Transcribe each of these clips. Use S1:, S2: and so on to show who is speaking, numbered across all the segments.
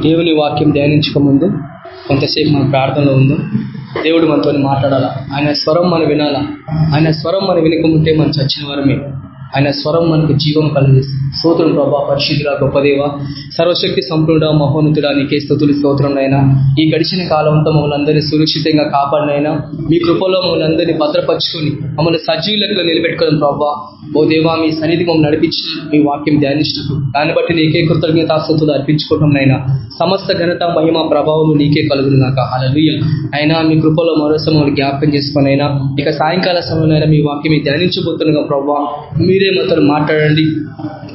S1: దేవుని వాక్యం ధ్యానించక ముందు కొంతసేపు మన ప్రార్థనలో ఉందో దేవుడు మనతో మాట్లాడాలా? ఆయన స్వరం మనం వినాలా? ఆయన స్వరం మనం వినకముంటే మనం చచ్చిన వారమే. ఆయన స్వరం మనకు జీవం కలిగిస్తుంది. స్తోత్రం ప్రభా పరిశుద్ధుల గొప్పదేవ సర్వశక్తి సంపూర్ణ మహోన్నతుడా నీకే స్థుతులు స్తోత్రం ఈ గడిచిన కాలంతో మమ్మల్ని అందరినీ సురక్షితంగా కాపాడినైనా మీ కృపలో మమ్మల్ని అందరినీ భద్రపరుచుకొని మమ్మల్ని సజీవులకు నిలబెట్టుకోవడం ప్రభా ఓ దేవా మీ సన్నిధి మమ్మల్ని నడిపించి మీ వాక్యం ధ్యానిస్తూ దాన్ని బట్టి నీకే కృతజ్ఞతాస్తుతులు అర్పించుకోవడం అయినా సమస్త ఘనత మహిమ ప్రభావం నీకే కలుగును నాక అలలుయ అయినా మీ కృపలో మరోసారి మమ్మల్ని జ్ఞాపకం చేసుకుని అయినా ఇక సాయంకాల సమయంలో మీ వాక్యం ధ్యానించబోతుండగా ప్రభావ మీ మాతో మాట్లాడండి.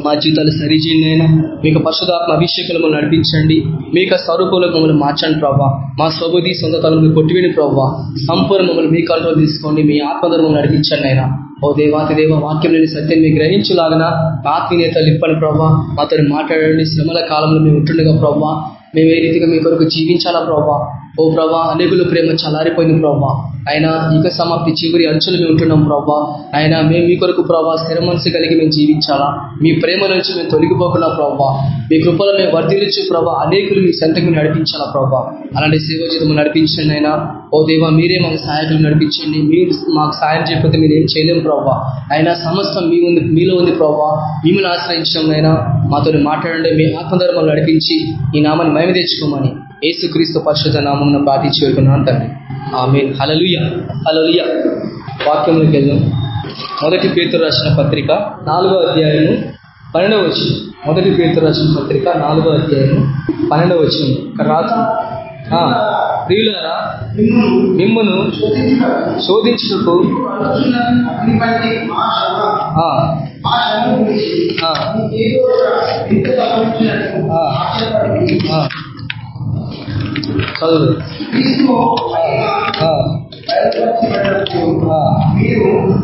S1: మా జీవితాలు సరిచేయండి అయినా మీకు పశుధాత్మ అభిషేకాలు నడిపించండి. మీకు స్వరూపంలో మమ్మల్ని మార్చండి ప్రభావ మా స్వబుద్ధి సొంత తలను కొట్టివేని ప్రభావ సంపూర్ణ మమ్మల్ని మీ కంట్రోల్ తీసుకోండి. మీ ఆత్మధర్మం నడిపించండి అయినా ఓ దేవాతి దేవ వాక్యం లేని సత్యం మీకు గ్రహించలాగన? ఆత్మీయతలు ఇప్పని ప్రభావ మాతో మాట్లాడండి. శ్రమల కాలంలో మేము ఉంటుండగా ప్రభావ మేము ఏ రీతిగా మీ కొరకు జీవించాలా ప్రభావ ఓ ప్రభా అనేకుల ప్రేమ చలారిపోయింది ప్రభా. ఆయన ఇక సమాప్తి చివరి అంచులు మేము ఉంటున్నాం ప్రభా. ఆయన మేము మీ కొరకు ప్రభా స్థిర మనసు కలిగి మేము జీవించాలా? మీ ప్రేమ నుంచి మేము తొలగిపోకుండా ప్రభా. మీ కృపలో మేము వర్ధించు ప్రభా అనేకులు మీ సంతకు నడిపించాలా ప్రభా. అలాంటి సేవ జీతం నడిపించండి అయినా. ఓ దేవా మీరే మాకు సహాయకులు నడిపించండి. మీరు మాకు సాయం చేయకపోతే మీరు ఏం చేయలేము ప్రభా. అయినా సమస్తం మీ ఉంది మీలో ఉంది ప్రభా. మిమ్మల్ని ఆశ్రయించడం అయినా. మాతో మాట్లాడండి మీ ఆత్మధర్మాలు నడిపించి ఈ నామాన్ని మేము తెచ్చుకోమని. ఏసుక్రీస్తు పరిశుద్ధ నామం ప్రార్థించి వెళ్తున్నాను తండ్రి. ఆమె హలలుయ హలలుయ వాక్యంలోకి వెళ్దాం. మొదటి పేతురు రాసిన పత్రిక నాలుగో అధ్యాయము పన్నెండవ వచ్చి మొదటి పేతురు రాసిన పత్రిక నాలుగో అధ్యాయము పన్నెండవ వచ్చిన రాజు ప్రియులారా మిమ్మను శోధించుటకు చదువు.
S2: మీరు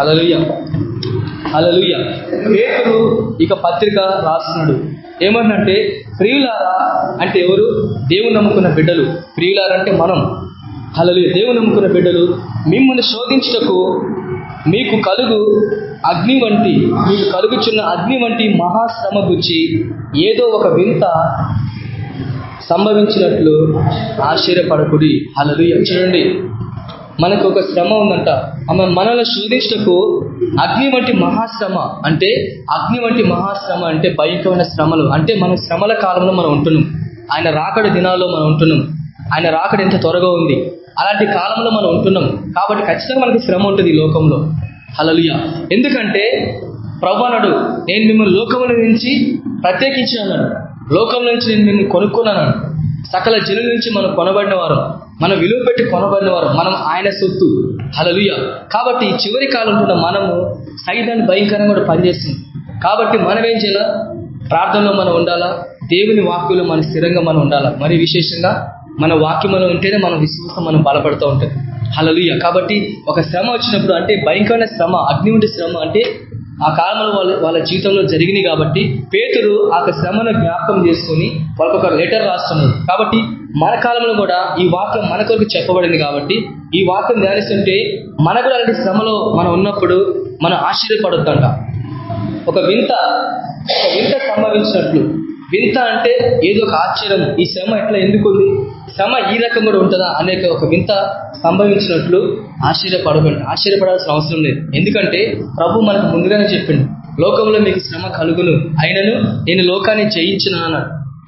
S1: అలలుయ్య అలలుయ్య పేరు ఇక పత్రిక రాస్తున్నాడు. ఏమన్నంటే ప్రియులారా అంటే ఎవరు? దేవుని నమ్ముకున్న బిడ్డలు. ప్రియులారంటే మనం. అలలు దేవుని నమ్ముకున్న బిడ్డలు మిమ్మల్ని శోధించుటకు మీకు కలుగు అగ్ని వంటి మీకు కలుగుచున్న అగ్ని వంటి మహాశ్రమ గుచ్చి ఏదో ఒక వింత సంభవించినట్లు ఆశ్చర్యపడకుడి. అలలు చూడండి మనకు ఒక శ్రమ ఉందంట. ఆమె మనల్ని శోధించటకు అగ్ని వంటి మహాశ్రమ అంటే అగ్ని వంటి మహాశ్రమ అంటే భయంకరమైన శ్రమలు. అంటే మన శ్రమల కాలంలో మనం ఉంటున్నాం. ఆయన రాకడ దినాల్లో మనం ఉంటున్నాం. ఆయన రాకడ ఎంత త్వరగా ఉంది? అలాంటి కాలంలో మనం ఉంటున్నాం. కాబట్టి ఖచ్చితంగా మనకి శ్రమ ఉంటుంది ఈ లోకంలో. హలలుయ ఎందుకంటే ప్రభానుడు నేను మిమ్మల్ని లోకముల నుంచి ప్రత్యేకించి అన్నాడు. లోకం నుంచి నేను మిమ్మల్ని కొనుక్కున్నాను సకల జనుల నుంచి మనం కొనబడిన వారు మనం విలువ పెట్టి కొనబడిన వారు మనం ఆయన సొత్తు. హలలుయ కాబట్టి చివరి కాలంలో మనము సైతాన్ని భయంకరంగా కూడా పనిచేస్తుంది కాబట్టి మనం ఏం చేయాలా? ప్రార్థనలో మనం ఉండాలా? దేవుని వాక్యంలో మన స్థిరంగా మనం ఉండాలా? మరి విశేషంగా మన వాక్యంలో ఉంటేనే మన విశ్వాసం మనం బలపడుతూ ఉంటుంది. హలలుయ కాబట్టి ఒక శ్రమ వచ్చినప్పుడు అంటే భయంకరమైన శ్రమ అగ్ని ఉండే శ్రమ అంటే ఆ కాలంలో వాళ్ళ వాళ్ళ జీవితంలో జరిగినాయి కాబట్టి పేతురు ఆ శ్రమను జ్ఞాపకం చేసుకుని వాళ్ళకొక ఒక లెటర్ రాస్తున్నాడు కాబట్టి మన కాలంలో కూడా ఈ వాక్యం మన కొరకు చెప్పబడింది కాబట్టి ఈ వాక్యం ధ్యానిస్తుంటే మనకు అలాంటి శ్రమలో మనం ఉన్నప్పుడు మనం ఆశ్చర్యపడొద్దంట. ఒక వింత ఒక వింత సంభవించినట్లు. వింత అంటే ఏదో ఒక ఆశ్చర్యం. ఈ శ్రమ ఎట్లా ఎందుకు ఉంది శ్రమ ఈ రకం కూడా ఉంటుందా అనేక ఒక వింత సంభవించినట్లు ఆశ్చర్యపడకండి. ఆశ్చర్యపడాల్సిన అవసరం లేదు. ఎందుకంటే ప్రభు మనకు ముందుగానే చెప్పిండు లోకంలో మీకు శ్రమ కలుగును. అయినను నేను లోకాన్ని జయించిన అన్నాడు.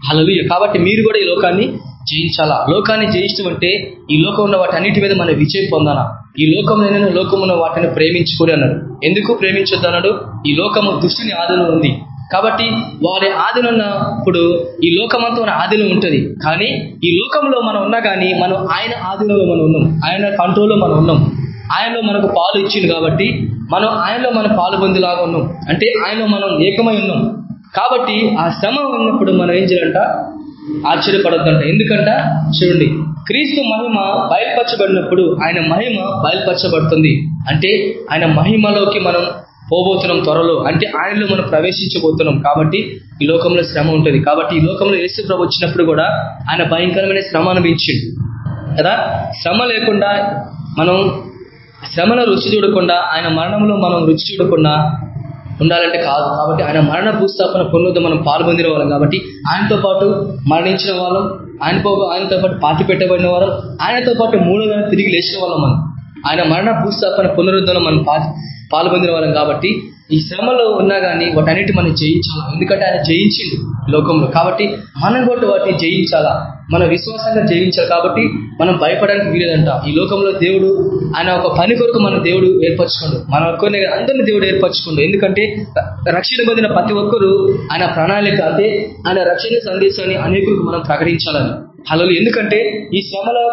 S1: హలలు కాబట్టి మీరు కూడా ఈ లోకాన్ని జయించాలా? లోకాన్ని జయించమంటే ఈ లోకం ఉన్న వాటి అన్నిటి మీద మన విజయం పొందాలా? ఈ లోకంలో లోకం ఉన్న వాటిని ప్రేమించుకుని అన్నాడు. ఎందుకు ప్రేమించొద్దు అన్నాడు ఈ లోకము దుష్టిని ఆదరణ ఉంది. కాబట్టి వారి ఆదిలో ఉన్నప్పుడు ఈ లోకమంతా మన ఆదిలో ఉంటుంది. కానీ ఈ లోకంలో మనం ఉన్నా కానీ మనం ఆయన ఆదిలో మనం ఉన్నాం. ఆయన కంట్రోల్లో మనం ఉన్నాం. ఆయనలో మనకు పాలు ఇచ్చింది కాబట్టి మనం ఆయనలో మనం పాలు పొందిలాగా ఉన్నాం. అంటే ఆయనలో మనం ఏకమై ఉన్నాం. కాబట్టి ఆ శ్రమ ఉన్నప్పుడు మనం ఏం చేయాలంట? ఆశ్చర్యపడొద్దంట. ఎందుకంట? చూడండి. క్రీస్తు మహిమ బయలుపరచబడినప్పుడు ఆయన మహిమ బయలుపరచబడుతుంది. అంటే ఆయన మహిమలోకి మనం పోబోతున్నాం త్వరలో. అంటే ఆయనలో మనం ప్రవేశించబోతున్నాం కాబట్టి ఈ లోకంలో శ్రమ ఉంటుంది. కాబట్టి ఈ లోకంలో యేసు ప్రభు వచ్చినప్పుడు కూడా ఆయన భయంకరమైన శ్రమ అనిపించిండు కదా? శ్రమ లేకుండా మనం శ్రమల రుచి చూడకుండా ఆయన మరణంలో మనం రుచి చూడకుండా ఉండాలంటే కాదు. కాబట్టి ఆయన మరణ భూస్థాపన పొందుతో మనం పాల్పొందిన వాళ్ళం. కాబట్టి ఆయనతో పాటు మరణించిన వాళ్ళం ఆయనతో ఆయనతో పాటు పాతి పెట్టబడిన వాళ్ళం ఆయనతో పాటు మూడుగా తిరిగి లేచిన వాళ్ళం మనం. ఆయన మరణ భూస్థాపన పునరుద్ధరణ మనం పాల్పొందిన వాళ్ళం కాబట్టి ఈ శ్రమలో ఉన్నా కానీ వాటన్నిటి మనం జయించాలా? ఎందుకంటే ఆయన జయించిండు లోకంలో. కాబట్టి మనం కూడా వాటిని జయించాలా? మన విశ్వాసంగా జయించాలి కాబట్టి మనం భయపడడానికి వీలేదంట ఈ లోకంలో దేవుడు ఆయన ఒక పని కొరకు మన దేవుడు ఏర్పరచుకోండు మన ఒక్కరిని అందరిని దేవుడు ఏర్పరచుకోండు ఎందుకంటే రక్షణ పొందిన ప్రతి ఒక్కరు ఆయన ప్రణాళిక అంటే ఆయన రక్షణ సందేశాన్ని అనేకులకు మనం ప్రకటించాలని. హలో ఎందుకంటే ఈ శ్రమలో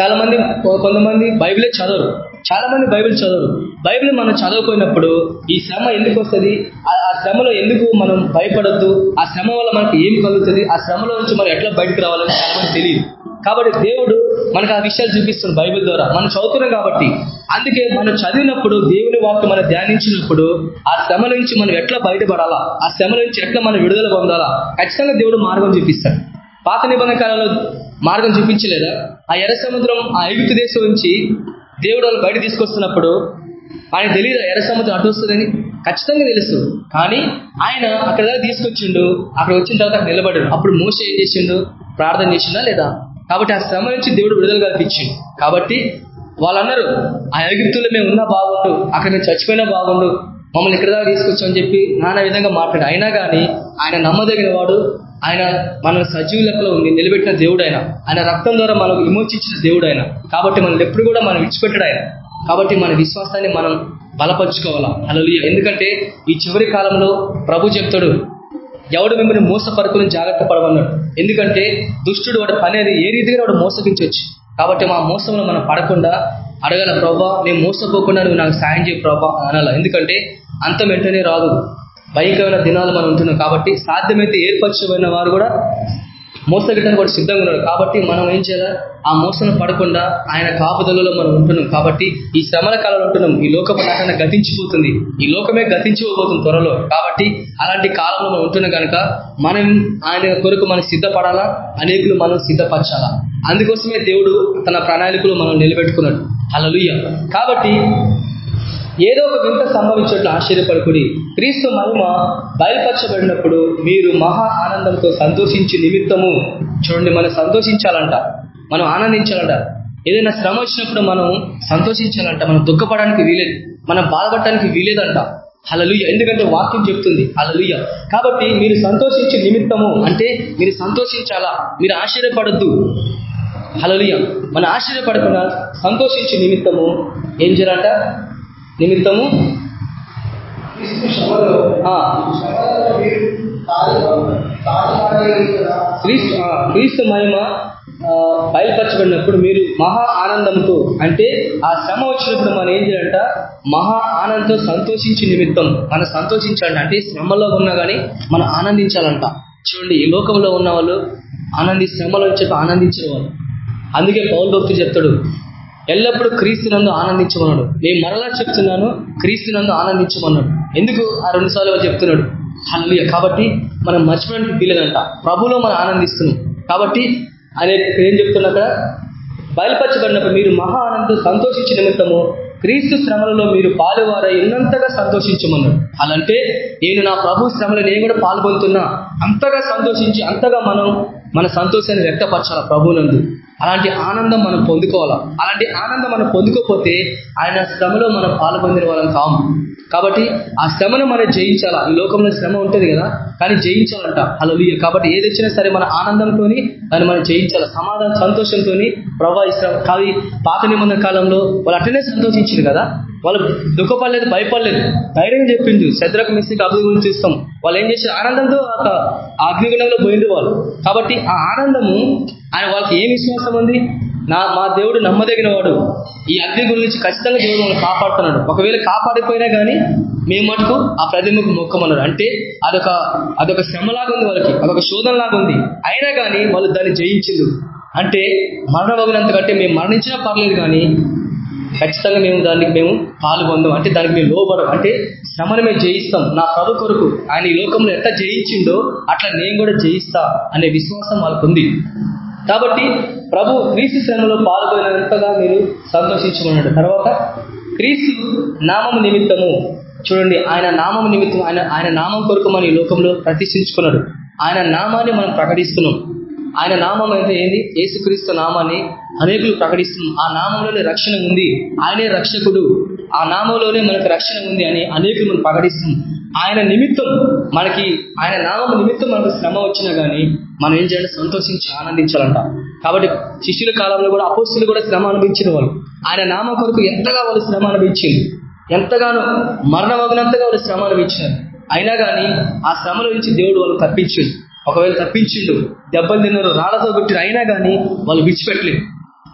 S1: చాలా మంది కొంతమంది బైబిలే చదవరు. చాలా మంది బైబిల్ చదవరు. బైబిల్ మనం చదవకపోయినప్పుడు ఈ శ్రమ ఎందుకు వస్తుంది? ఆ శ్రమలో ఎందుకు మనం భయపడద్దు? ఆ శ్రమ వల్ల మనకి ఏం కలుగుతుంది? ఆ శ్రమలో నుంచి మనం ఎట్లా బయటకు రావాలని చాలామంది తెలియదు. కాబట్టి దేవుడు మనకు ఆ విషయాలు చూపిస్తుంది బైబిల్ ద్వారా. మనం చదువుతున్నాం కాబట్టి. అందుకే మనం చదివినప్పుడు దేవుని వాక్యం మనం ధ్యానించినప్పుడు ఆ శ్రమ నుంచి మనం ఎట్లా బయటపడాలా? ఆ శ్రమ నుంచి ఎట్లా మనం విడుదల పొందాలా? ఖచ్చితంగా దేవుడు మార్గం చూపిస్తాడు. పాత నిబంధన కాలంలో మార్గం చూపించలేదా? ఆ ఎర్ర సముద్రం ఆ ఐగుప్తు దేశం నుంచి దేవుడు వాళ్ళు బయట తీసుకొస్తున్నప్పుడు ఆయన తెలియదు ఎర్ర సముద్రం అటు వస్తుందని? ఖచ్చితంగా తెలుసు. కానీ ఆయన అక్కడ దాకా తీసుకొచ్చిండు. అక్కడ వచ్చిన తర్వాత అక్కడ నిలబడాడు అప్పుడు మోస ఏం చేసిండు? ప్రార్థన చేసిందా లేదా? కాబట్టి ఆ శ్రమ నుంచి దేవుడు విడుదల కల్పించిండు. కాబట్టి వాళ్ళన్నారు ఆ ఐగుప్తుల్లో మేము ఉన్నా బాగుండు. అక్కడ మేము చచ్చిపోయినా బాగుండు. మమ్మల్ని ఇక్కడ దాకా తీసుకొచ్చామని చెప్పి నానా విధంగా మాట్లాడు. అయినా కానీ ఆయన నమ్మదగిన వాడు ఆయన మన సజీవ లెక్కలో ఉంది నిలబెట్టిన దేవుడు ఆయన ఆయన రక్తం ద్వారా మనం విమోచించిన దేవుడు ఆయన కాబట్టి మనం ఎప్పుడు కూడా మనం విడిచిపెట్టాడు ఆయన. కాబట్టి మన విశ్వాసాన్ని మనం బలపరుచుకోవాలా? అలా ఎందుకంటే ఈ చివరి కాలంలో ప్రభు చెప్తాడు ఎవడు మిమ్మల్ని మోసపరుకుని జాగ్రత్త పడమన్నాడు. ఎందుకంటే దుష్టుడు వాడు పని అది ఏ రీతిగా వాడు మోసగించవచ్చు? కాబట్టి మా మోసంలో మనం పడకుండా అడగల ప్రభా నేను మోసపోకుండా నువ్వు నాకు సాయం చేయ ప్రభా అనాల. ఎందుకంటే అంతం వెంటనే రాదు. భయంకరమైన దినాలు మనం ఉంటున్నాం కాబట్టి సాధ్యమైతే ఏర్పరచబడిన వారు కూడా మోసగిట్టడానికి కూడా సిద్ధంగా ఉన్నారు. కాబట్టి మనం ఏం చేయాలి? ఆ మోసను పడకుండా ఆయన కాపుదలలో మనం ఉంటున్నాం. కాబట్టి ఈ శ్రమల కాలంలో ఉంటున్నాం. ఈ లోకపు నాకన్నా గతించిపోతుంది. ఈ లోకమే గతించిపోతుంది త్వరలో. కాబట్టి అలాంటి కాలంలో మనం ఉంటున్నాం కనుక మనం ఆయన కొరకు మనం సిద్ధపడాలా? అనేకులు మనం సిద్ధపరచాలా? అందుకోసమే దేవుడు తన ప్రణాళికలు మనం నిలబెట్టుకున్నాడు. అలలుయ్య కాబట్టి ఏదో ఒక వింత సంభవించట్లు ఆశ్చర్యపడుకుడి క్రీస్తు మహిమ బయలుపరచబడినప్పుడు మీరు మహా ఆనందంతో సంతోషించి నిమిత్తము. చూడండి మనం సంతోషించాలంట మనం ఆనందించాలంట. ఏదైనా శ్రమ వచ్చినప్పుడు మనం సంతోషించాలంట మనం దుఃఖపడడానికి వీలేదు మనం బాధపడటానికి వీలేదంట. హలలుయ ఎందుకంటే వాక్యం చెప్తుంది హలలుయ కాబట్టి మీరు సంతోషించే నిమిత్తము అంటే మీరు సంతోషించాలా? మీరు ఆశ్చర్యపడద్దు. హలలుయ మన ఆశ్చర్యపడకుండా సంతోషించే నిమిత్తము ఏం చేయాలంట? నిమిత్తము? క్రీస్తు క్రీస్తు మహిమ బయలుపరచబడినప్పుడు మీరు మహా ఆనందంతో అంటే ఆ శ్రమ వచ్చినప్పుడు మనం ఏం చేయాలంట? మహా ఆనందంతో సంతోషించి నిమిత్తం మనం సంతోషించాలంట. అంటే శ్రమలో ఉన్నా కానీ మనం ఆనందించాలంట. చూడండి ఈ లోకంలో ఉన్న వాళ్ళు ఆనంది శ్రమలో వచ్చాక ఆనందించిన వాళ్ళు. అందుకే పౌరుడు చెప్తాడు ఎల్లప్పుడూ క్రీస్తునందు ఆనందించమన్నాడు నేను మరలా చెప్తున్నాను క్రీస్తునందు ఆనందించమన్నాడు ఎందుకు ఆ రెండు సార్లు చెప్తున్నాడు? హల్లియ కాబట్టి మనం మర్చిపోవడానికి వీలదంట ప్రభులో మనం ఆనందిస్తున్నాం. కాబట్టి ఆయన ఏం చెప్తున్నా అక్కడ? బయలుపరచబడినప్పుడు మీరు మహా ఆనందం సంతోషించిన నిమిత్తము క్రీస్తు శ్రమలలో మీరు పాలువారై ఉన్నంతగా సంతోషించమన్నాడు అలాంటే నేను నా ప్రభు శ్రమలో నేను కూడా పాల్గొంటున్నా. అంతగా సంతోషించి అంతగా మనం మన సంతోషాన్ని వ్యక్తపరచాల ప్రభునందు? అలాంటి ఆనందం మనం పొందుకోవాలా? అలాంటి ఆనందం మనం పొందుకోకపోతే ఆయన శ్రమలో మనం పాల్పొందిన వాళ్ళం కాము కాబట్టి ఆ శ్రమను మనం జయించాలా? ఈ లోకంలో శ్రమ ఉంటుంది కదా? కానీ జయించాలంట. అలా కాబట్టి ఏది వచ్చినా సరే మన ఆనందంతో దాన్ని మనం జయించాలి? సమాధానం సంతోషంతో ప్రభా శ్రమ కావి పాత నిబంధన కాలంలో వాళ్ళు అట్లనే సంతోషించారు కదా? వాళ్ళు దుఃఖపడలేదు భయపడలేదు. ధైర్యం చెప్పింది శత్రుకు మిస్సికి అభివృద్ధి చేస్తాం. వాళ్ళు ఏం చేశారు? ఆనందంతో అగ్నిగుణంలో పోయింది వాళ్ళు. కాబట్టి ఆ ఆనందము ఆయన వాళ్ళకి ఏం విశ్వాసం ఉంది? నా మా దేవుడు నమ్మదగిన వాడు ఈ అగ్ని నుంచి ఖచ్చితంగా దేవుడు మనం కాపాడుతున్నాడు. ఒకవేళ కాపాడిపోయినా కానీ మేము మటుకు ఆ ప్రతిమకు మొక్కమన్నారు. అంటే అదొక అదొక శ్రమలాగా ఉంది వాళ్ళకి. అదొక శోధనలాగా ఉంది. అయినా కానీ వాళ్ళు దాన్ని జయించిండు అంటే మరణమగినంత కంటే మేము మరణించినా పర్లేదు కానీ ఖచ్చితంగా మేము దానికి మేము పాల్గొందాం. అంటే దానికి మేము లోపడం అంటే శ్రమను మేము జయిస్తాం. నా ప్రభు కొరకు ఆయన ఈ లోకంలో ఎట్లా జయించిండో అట్లా నేను కూడా జయిస్తా అనే విశ్వాసం వాళ్ళకు ఉంది కాబట్టి ప్రభు క్రీస్తు శ్రమలో పాల్గొనేంతగా మీరు సంతోషించుకున్నాడు. తర్వాత క్రీస్తు నామము నిమిత్తము చూడండి ఆయన నామం నిమిత్తం ఆయన ఆయన నామం కొరకు మన ఈ లోకంలో ప్రతిష్ఠించుకున్నాడు. ఆయన నామాన్ని మనం ప్రకటిస్తున్నాం. ఆయన నామం అయితే ఏంది? యేసుక్రీస్తు నామాన్ని అనేకులు ప్రకటిస్తున్నాం ఆ నామంలోనే రక్షణ ఉంది. ఆయనే రక్షకుడు. ఆ నామంలోనే మనకు రక్షణ ఉంది అని అనేకులు మనం ప్రకటిస్తున్నాం. ఆయన నిమిత్తం మనకి ఆయన నామం నిమిత్తం మనకు శ్రమ వచ్చినా కానీ మనం ఏం చేయాలి సంతోషించి ఆనందించాలంట. కాబట్టి శిష్యుల కాలంలో కూడా అపోస్తులు కూడా శ్రమ అనుభవించిన వాళ్ళు. ఆయన నామ కొరకు ఎంతగా వాళ్ళు శ్రమ అనుభవించింది ఎంతగానో మరణమగినంతగా వాళ్ళు శ్రమ అనుభవించారు అయినా కానీ ఆ శ్రమల నుంచి దేవుడు వాళ్ళు తప్పించిండు. ఒకవేళ తప్పించిండు దెబ్బలు తిన్నారు రాళ్ళతో కొట్టిన అయినా కానీ వాళ్ళు విడిచిపెట్టలేదు.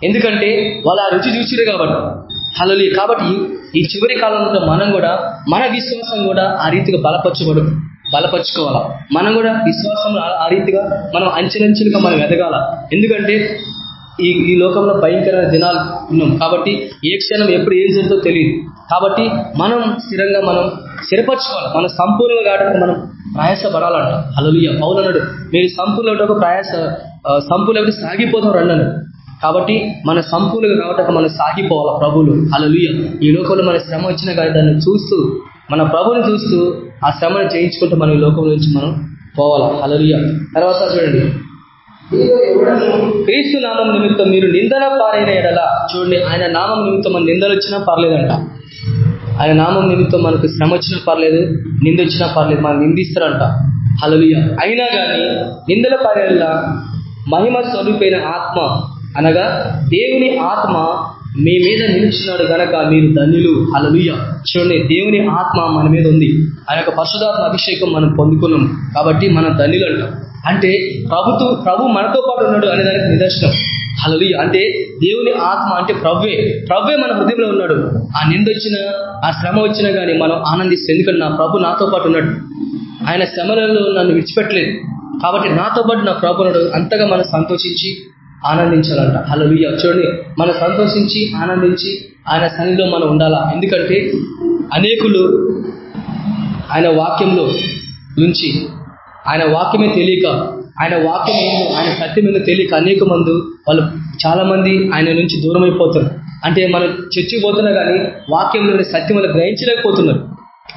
S1: ఎందుకంటే వాళ్ళు ఆ రుచి చూసిరు కాబట్టి. హలలి కాబట్టి ఈ చివరి కాలంలో మనం కూడా మన విశ్వాసం కూడా ఆ రీతిగా బలపరచబడు. బలపరుచుకోవాలా? మనం కూడా విశ్వాసంలో ఆ రీతిగా మనం అంచెలంచెలుగా మనం ఎదగాల? ఎందుకంటే ఈ ఈ లోకంలో భయంకరమైన దినాలు ఉన్నాం. కాబట్టి ఏ క్షణం ఎప్పుడు ఏం జరుగుతుందో తెలియదు. కాబట్టి మనం స్థిరంగా మనం స్థిరపరచుకోవాలి. మన సంపూర్ణంగా కావడానికి మనం ప్రయాసపడాలంట. అలలుయ పౌలన్నాడు మీరు సంపూర్ణ ప్రయాస సంపూర్ణ సాగిపోతాం అన్నాడు. కాబట్టి మన సంపూర్ణంగా కావటం మనం సాగిపోవాలి ప్రభులు అలలుయ ఈ లోకంలో మన శ్రమ వచ్చిన కానీ దాన్ని చూస్తూ మన ప్రభుని చూస్తూ ఆ శ్రమను చేయించుకుంటూ మనం ఈ లోకం నుంచి మనం పోవాలా? అలలుయ తర్వాత చూడండి. క్రీస్తు నామం నిమిత్తం మీరు నిందన పారైన ఎడల చూడండి ఆయన నామం నిమిత్తం మన నిందలు వచ్చినా పర్లేదంట. ఆయన నామం నిమిత్తం మనకు శ్రమ వచ్చినా పర్లేదు నింద వచ్చినా పర్లేదు మనం నిందిస్తారంట. హలలియ అయినా కానీ నిందల పారేళ్ళ మహిమ స్వరూపైన ఆత్మ అనగా దేవుని ఆత్మ మీ మీద నిలిచినాడు గనక మీరు ధన్యులు. అలలుయ చూడండి దేవుని ఆత్మ మన మీద ఉంది. ఆ యొక్క పరిశుధాత్మ అభిషేకం మనం పొందుకున్నాం. కాబట్టి మనం ధన్యులు అంటాం అంటే ప్రభుత్వ ప్రభు మనతో పాటు ఉన్నాడు అనే దానికి నిదర్శనం. అలలు అంటే దేవుని ఆత్మ అంటే ప్రవ్వే. ప్రవ్వే మన హృదయంలో ఉన్నాడు. ఆ నిందొచ్చిన ఆ శ్రమ వచ్చినా కానీ మనం ఆనందిస్తాం. ఎందుకంటే నా ప్రభు నాతో పాటు ఉన్నాడు. ఆయన శ్రమలలో నన్ను విడిచిపెట్టలేదు. కాబట్టి నాతో పాటు నా ప్రభు అంతగా మనం సంతోషించి ఆనందించాలంట. హలలుయ చూడండి మనం సంతోషించి ఆనందించి ఆయన సన్నిధిలో మనం ఉండాలా? ఎందుకంటే అనేకులు ఆయన వాక్యంలో నుంచి ఆయన వాక్యమే తెలియక ఆయన వాక్యం ఏందో ఆయన సత్యం ఏందో తెలియక అనేక మంది వాళ్ళు చాలా మంది ఆయన నుంచి దూరం అంటే మనం చచ్చిపోతున్నా కానీ వాక్యంలోని సత్యం వాళ్ళు గ్రహించలేకపోతున్నారు.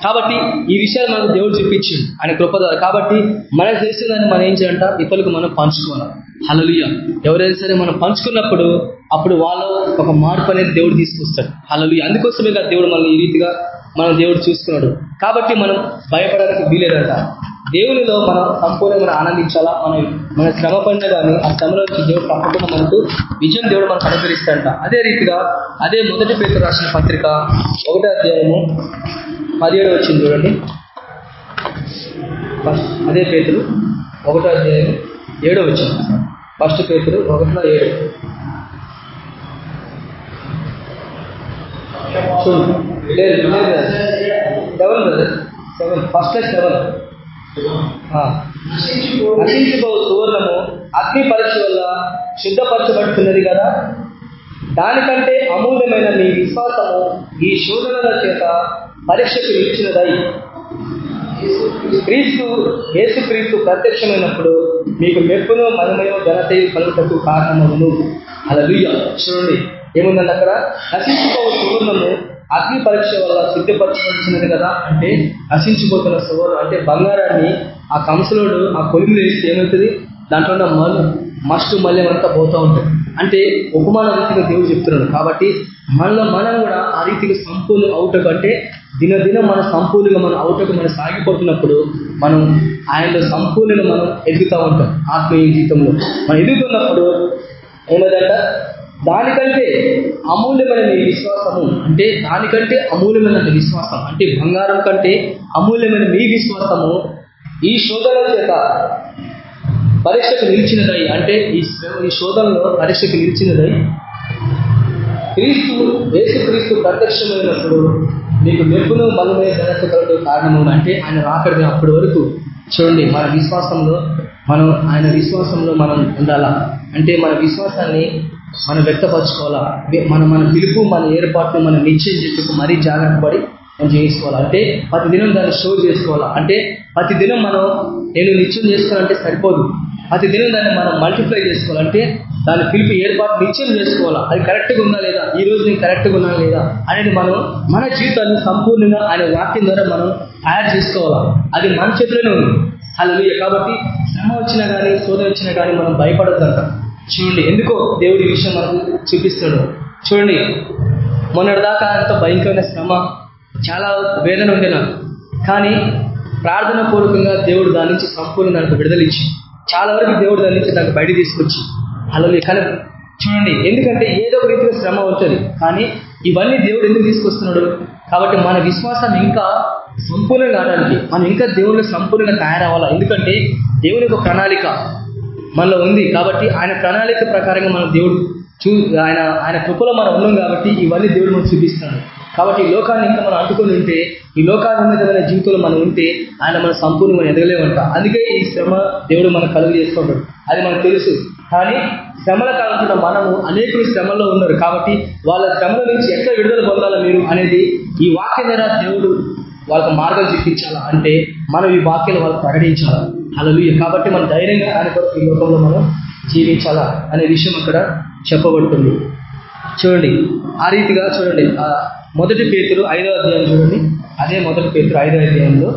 S1: కాబట్టి ఈ విషయాలు మనకు దేవుడు చూపించింది. ఆయన కృప కాబట్టి మనం చేస్తుందని మనం ఏం చేయాలంట? ఇతరులకు మనం పంచుకోవాలి. హలలుయ ఎవరైనా సరే మనం పంచుకున్నప్పుడు అప్పుడు వాళ్ళు ఒక మార్పు అనేది దేవుడు తీసుకొస్తాడు. హలలుయ అందుకోసమే కదా దేవుడు మనల్ని ఈ రీతిగా మనం దేవుడు చూసుకున్నాడు. కాబట్టి మనం భయపడడానికి వీలేదంట దేవునిలో మనం సంపూర్ణంగా ఆనందించాలా? మనం మన శ్రమ పడిన కానీ ఆ శ్రమలో నుంచి దేవుడు తప్పకుండా మనకు విజయం దేవుడు మనకు అనుగ్రహిస్తాడంట. అదే రీతిగా అదే మొదటి పేరు రాసిన పత్రిక ఒకటో అధ్యాయము పదిహేడు వచ్చింది చూడండి. ఫస్ట్ అదే పేతులు ఒకటో అధ్యాయం ఏడో వచ్చింది. ఫస్ట్ పేతులు ఒకటిలో ఏడు. చూడు. లేదు లేదు సెవెన్ సెవెన్ ఫస్ట్ సెవెన్ నశించిపో సువర్ణము అగ్ని పరీక్ష వల్ల శుద్ధపరచబడుతున్నది కదా? దానికంటే అమూల్యమైన మీ విశ్వాసము ఈ శోధనల చేత పరీక్షకు నిలిచినదై క్రీస్తు యేసుక్రీస్తు ప్రత్యక్షమైనప్పుడు మీకు మెప్పును మనమయో ఘనతయు కలుగుటకు కారణమవును అలా చూడండి ఏముందండి అక్కడ? నశించిపో సువర్ణము అగ్ని పరీక్ష వల్ల సిద్ధపరచవలసినది కదా? అంటే నశించిపోతున్న సువర్ణం అంటే బంగారాన్ని ఆ కంసులోడు ఆ కొలిమి వేస్తే ఏమవుతుంది? దాంట్లో మళ్ళీ మస్టు మళ్ళీ అంతా పోతూ ఉంటుంది. అంటే ఉపమాన రీతిగా దేవుడు చెప్తున్నాడు. కాబట్టి మనలో మనం కూడా ఆ రీతికి సంపూర్ణ అవుట కంటే దినదినం మన సంపూర్ణంగా మనం అవుటకు మనం సాగిపోతున్నప్పుడు మనం ఆయనలో సంపూర్ణంగా మనం ఎదుగుతూ ఉంటాం ఆత్మీయ జీవితంలో. మనం ఎదుగుతున్నప్పుడు ఏమదంట? దానికంటే అమూల్యమైన నీ విశ్వాసము అంటే దానికంటే అమూల్యమైన విశ్వాసం అంటే బంగారం కంటే అమూల్యమైన మీ విశ్వాసము ఈ శోధన చేత పరీక్షకు నిలిచినదై అంటే ఈ ఈ శోధనలో పరీక్షకు నిలిచినదై క్రీస్తు క్రీస్తు ప్రత్యక్షమైనప్పుడు మీకు మెప్పును బలమైన ఘనత కారణము అంటే ఆయన రాకడిన అప్పటి వరకు. చూడండి మన విశ్వాసంలో మనం ఆయన విశ్వాసంలో మనం ఉండాలా? అంటే మన విశ్వాసాన్ని మనం వ్యక్తపరచుకోవాలా? మన మన పిలుపు మన ఏర్పాట్లు మనం నిశ్చయం చెట్టుకు మరీ జాగ్రత్త పడి మనం చేసుకోవాలి అంటే ప్రతి దినం దాన్ని షో చేసుకోవాలా? అంటే ప్రతి దినం మనం నేను నిశ్చయం చేసుకోవాలంటే సరిపోదు. ప్రతి దినం దాన్ని మనం మల్టిప్లై చేసుకోవాలంటే దాని పిలిపి ఏర్పాటు నిశ్చయం చేసుకోవాలా? అది కరెక్ట్గా ఉందా లేదా? ఈ రోజు నేను కరెక్ట్గా ఉన్నా లేదా? అనేది మనం మన జీవితాన్ని సంపూర్ణంగా ఆయన వాక్యం ద్వారా మనం తయారు చేసుకోవాలా? అది మన చేతిలోనే ఉంది. అలా కాబట్టి శ్రమ వచ్చినా కానీ శోధ వచ్చినా కానీ మనం భయపడద్దంట. చూడండి ఎందుకో దేవుడి విషయం మనకు చూపిస్తాడు చూడండి మొన్నటిదాకా ఎంతో భయంకరమైన శ్రమ చాలా వేదన ఉండే నాకు కానీ ప్రార్థన పూర్వకంగా దేవుడు దాని నుంచి సంపూర్ణ దానికి విడుదలిచ్చి చాలా వరకు దేవుడు దాని నుంచి దానికి బయట తీసుకొచ్చి అలా కానీ చూడండి ఎందుకంటే ఏదో ఒక రీతిలో శ్రమ ఉంటుంది. కానీ ఇవన్నీ దేవుడు ఎందుకు తీసుకొస్తున్నాడు? కాబట్టి మన విశ్వాసం ఇంకా సంపూర్ణంగా కావడానికి మనం ఇంకా దేవుళ్ళు సంపూర్ణంగా తయారవ్వాలా? ఎందుకంటే దేవుని యొక్క ప్రణాళిక మనలో ఉంది. కాబట్టి ఆయన ప్రణాళిక ప్రకారంగా మనం దేవుడు చూ ఆయన ఆయన కృపలో మనం ఉన్నాం కాబట్టి ఇవన్నీ దేవుడు మనం చూపిస్తున్నాడు. కాబట్టి ఈ లోకాన్ని ఇంకా మనం అంటుకొని ఉంటే ఈ లోకాభిన్నతమైన జీవితంలో మనం ఉంటే ఆయన మన ఎదగలే ఉంటాం అందుకే ఈ శ్రమ దేవుడు మనకు కలుగు చేసుకుంటాడు అది మనకు తెలుసు. కానీ శ్రమల కాలంలో మనము అనేకులు శ్రమల్లో ఉన్నారు. కాబట్టి వాళ్ళ శ్రమల నుంచి ఎట్లా విడుదల పొందాలా మీరు అనేది ఈ వాక్యం ద్వారా దేవుడు వాళ్ళకి మార్గం చూపించాలా? అంటే మనం ఈ వాక్యాలు వాళ్ళకి ప్రకటించాలా? అలా కాబట్టి మనం ధైర్యంగా ఆయన కొరకు ఈ లోకంలో మనం జీవించాలా? అనే విషయం అక్కడ చెప్పబడుతుంది. చూడండి. ఆ రీతిగా చూడండి. మొదటి పేతులు ఐదో అధ్యాయం చూడండి. అదే మొదటి పేతులు ఐదో అధ్యాయంలో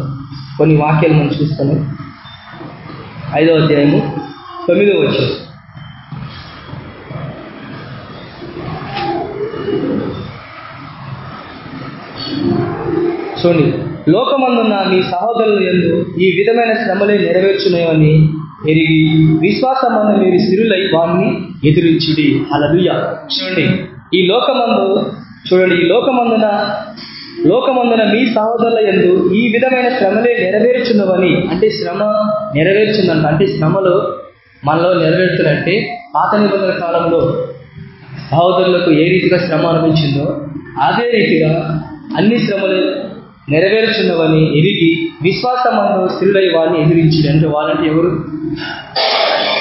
S1: కొన్ని వాక్యాలు మనం చూస్తాము. ఐదో అధ్యాయము తొమ్మిదో వచ్చాము చూడండి. లోకమందున్న మీ సహోదరులు ఎందు ఈ విధమైన శ్రమలే నెరవేర్చున్నాయని మీరు విశ్వాసమందు మీరు స్థిరులై వారిని ఎదిరించుడి అలలుయ చూడండి ఈ లోకమందు చూడండి ఈ లోకమందున లోకమందున మీ సహోదరుల ఎందు ఈ విధమైన శ్రమలే నెరవేర్చున్నవని అంటే శ్రమ నెరవేర్చుందంట అంటే శ్రమలు మనలో నెరవేరుతున్నట్టే పాత నిబంధన కాలంలో సహోదరులకు ఏ రీతిగా శ్రమ అనిపించిందో అదే రీతిగా అన్ని శ్రమలు నెరవేర్చున్నవని ఎరిగి విశ్వాసమందు స్త్రీలై వారిని ఎదిరించింది అంటే వాళ్ళంటే ఎవరు?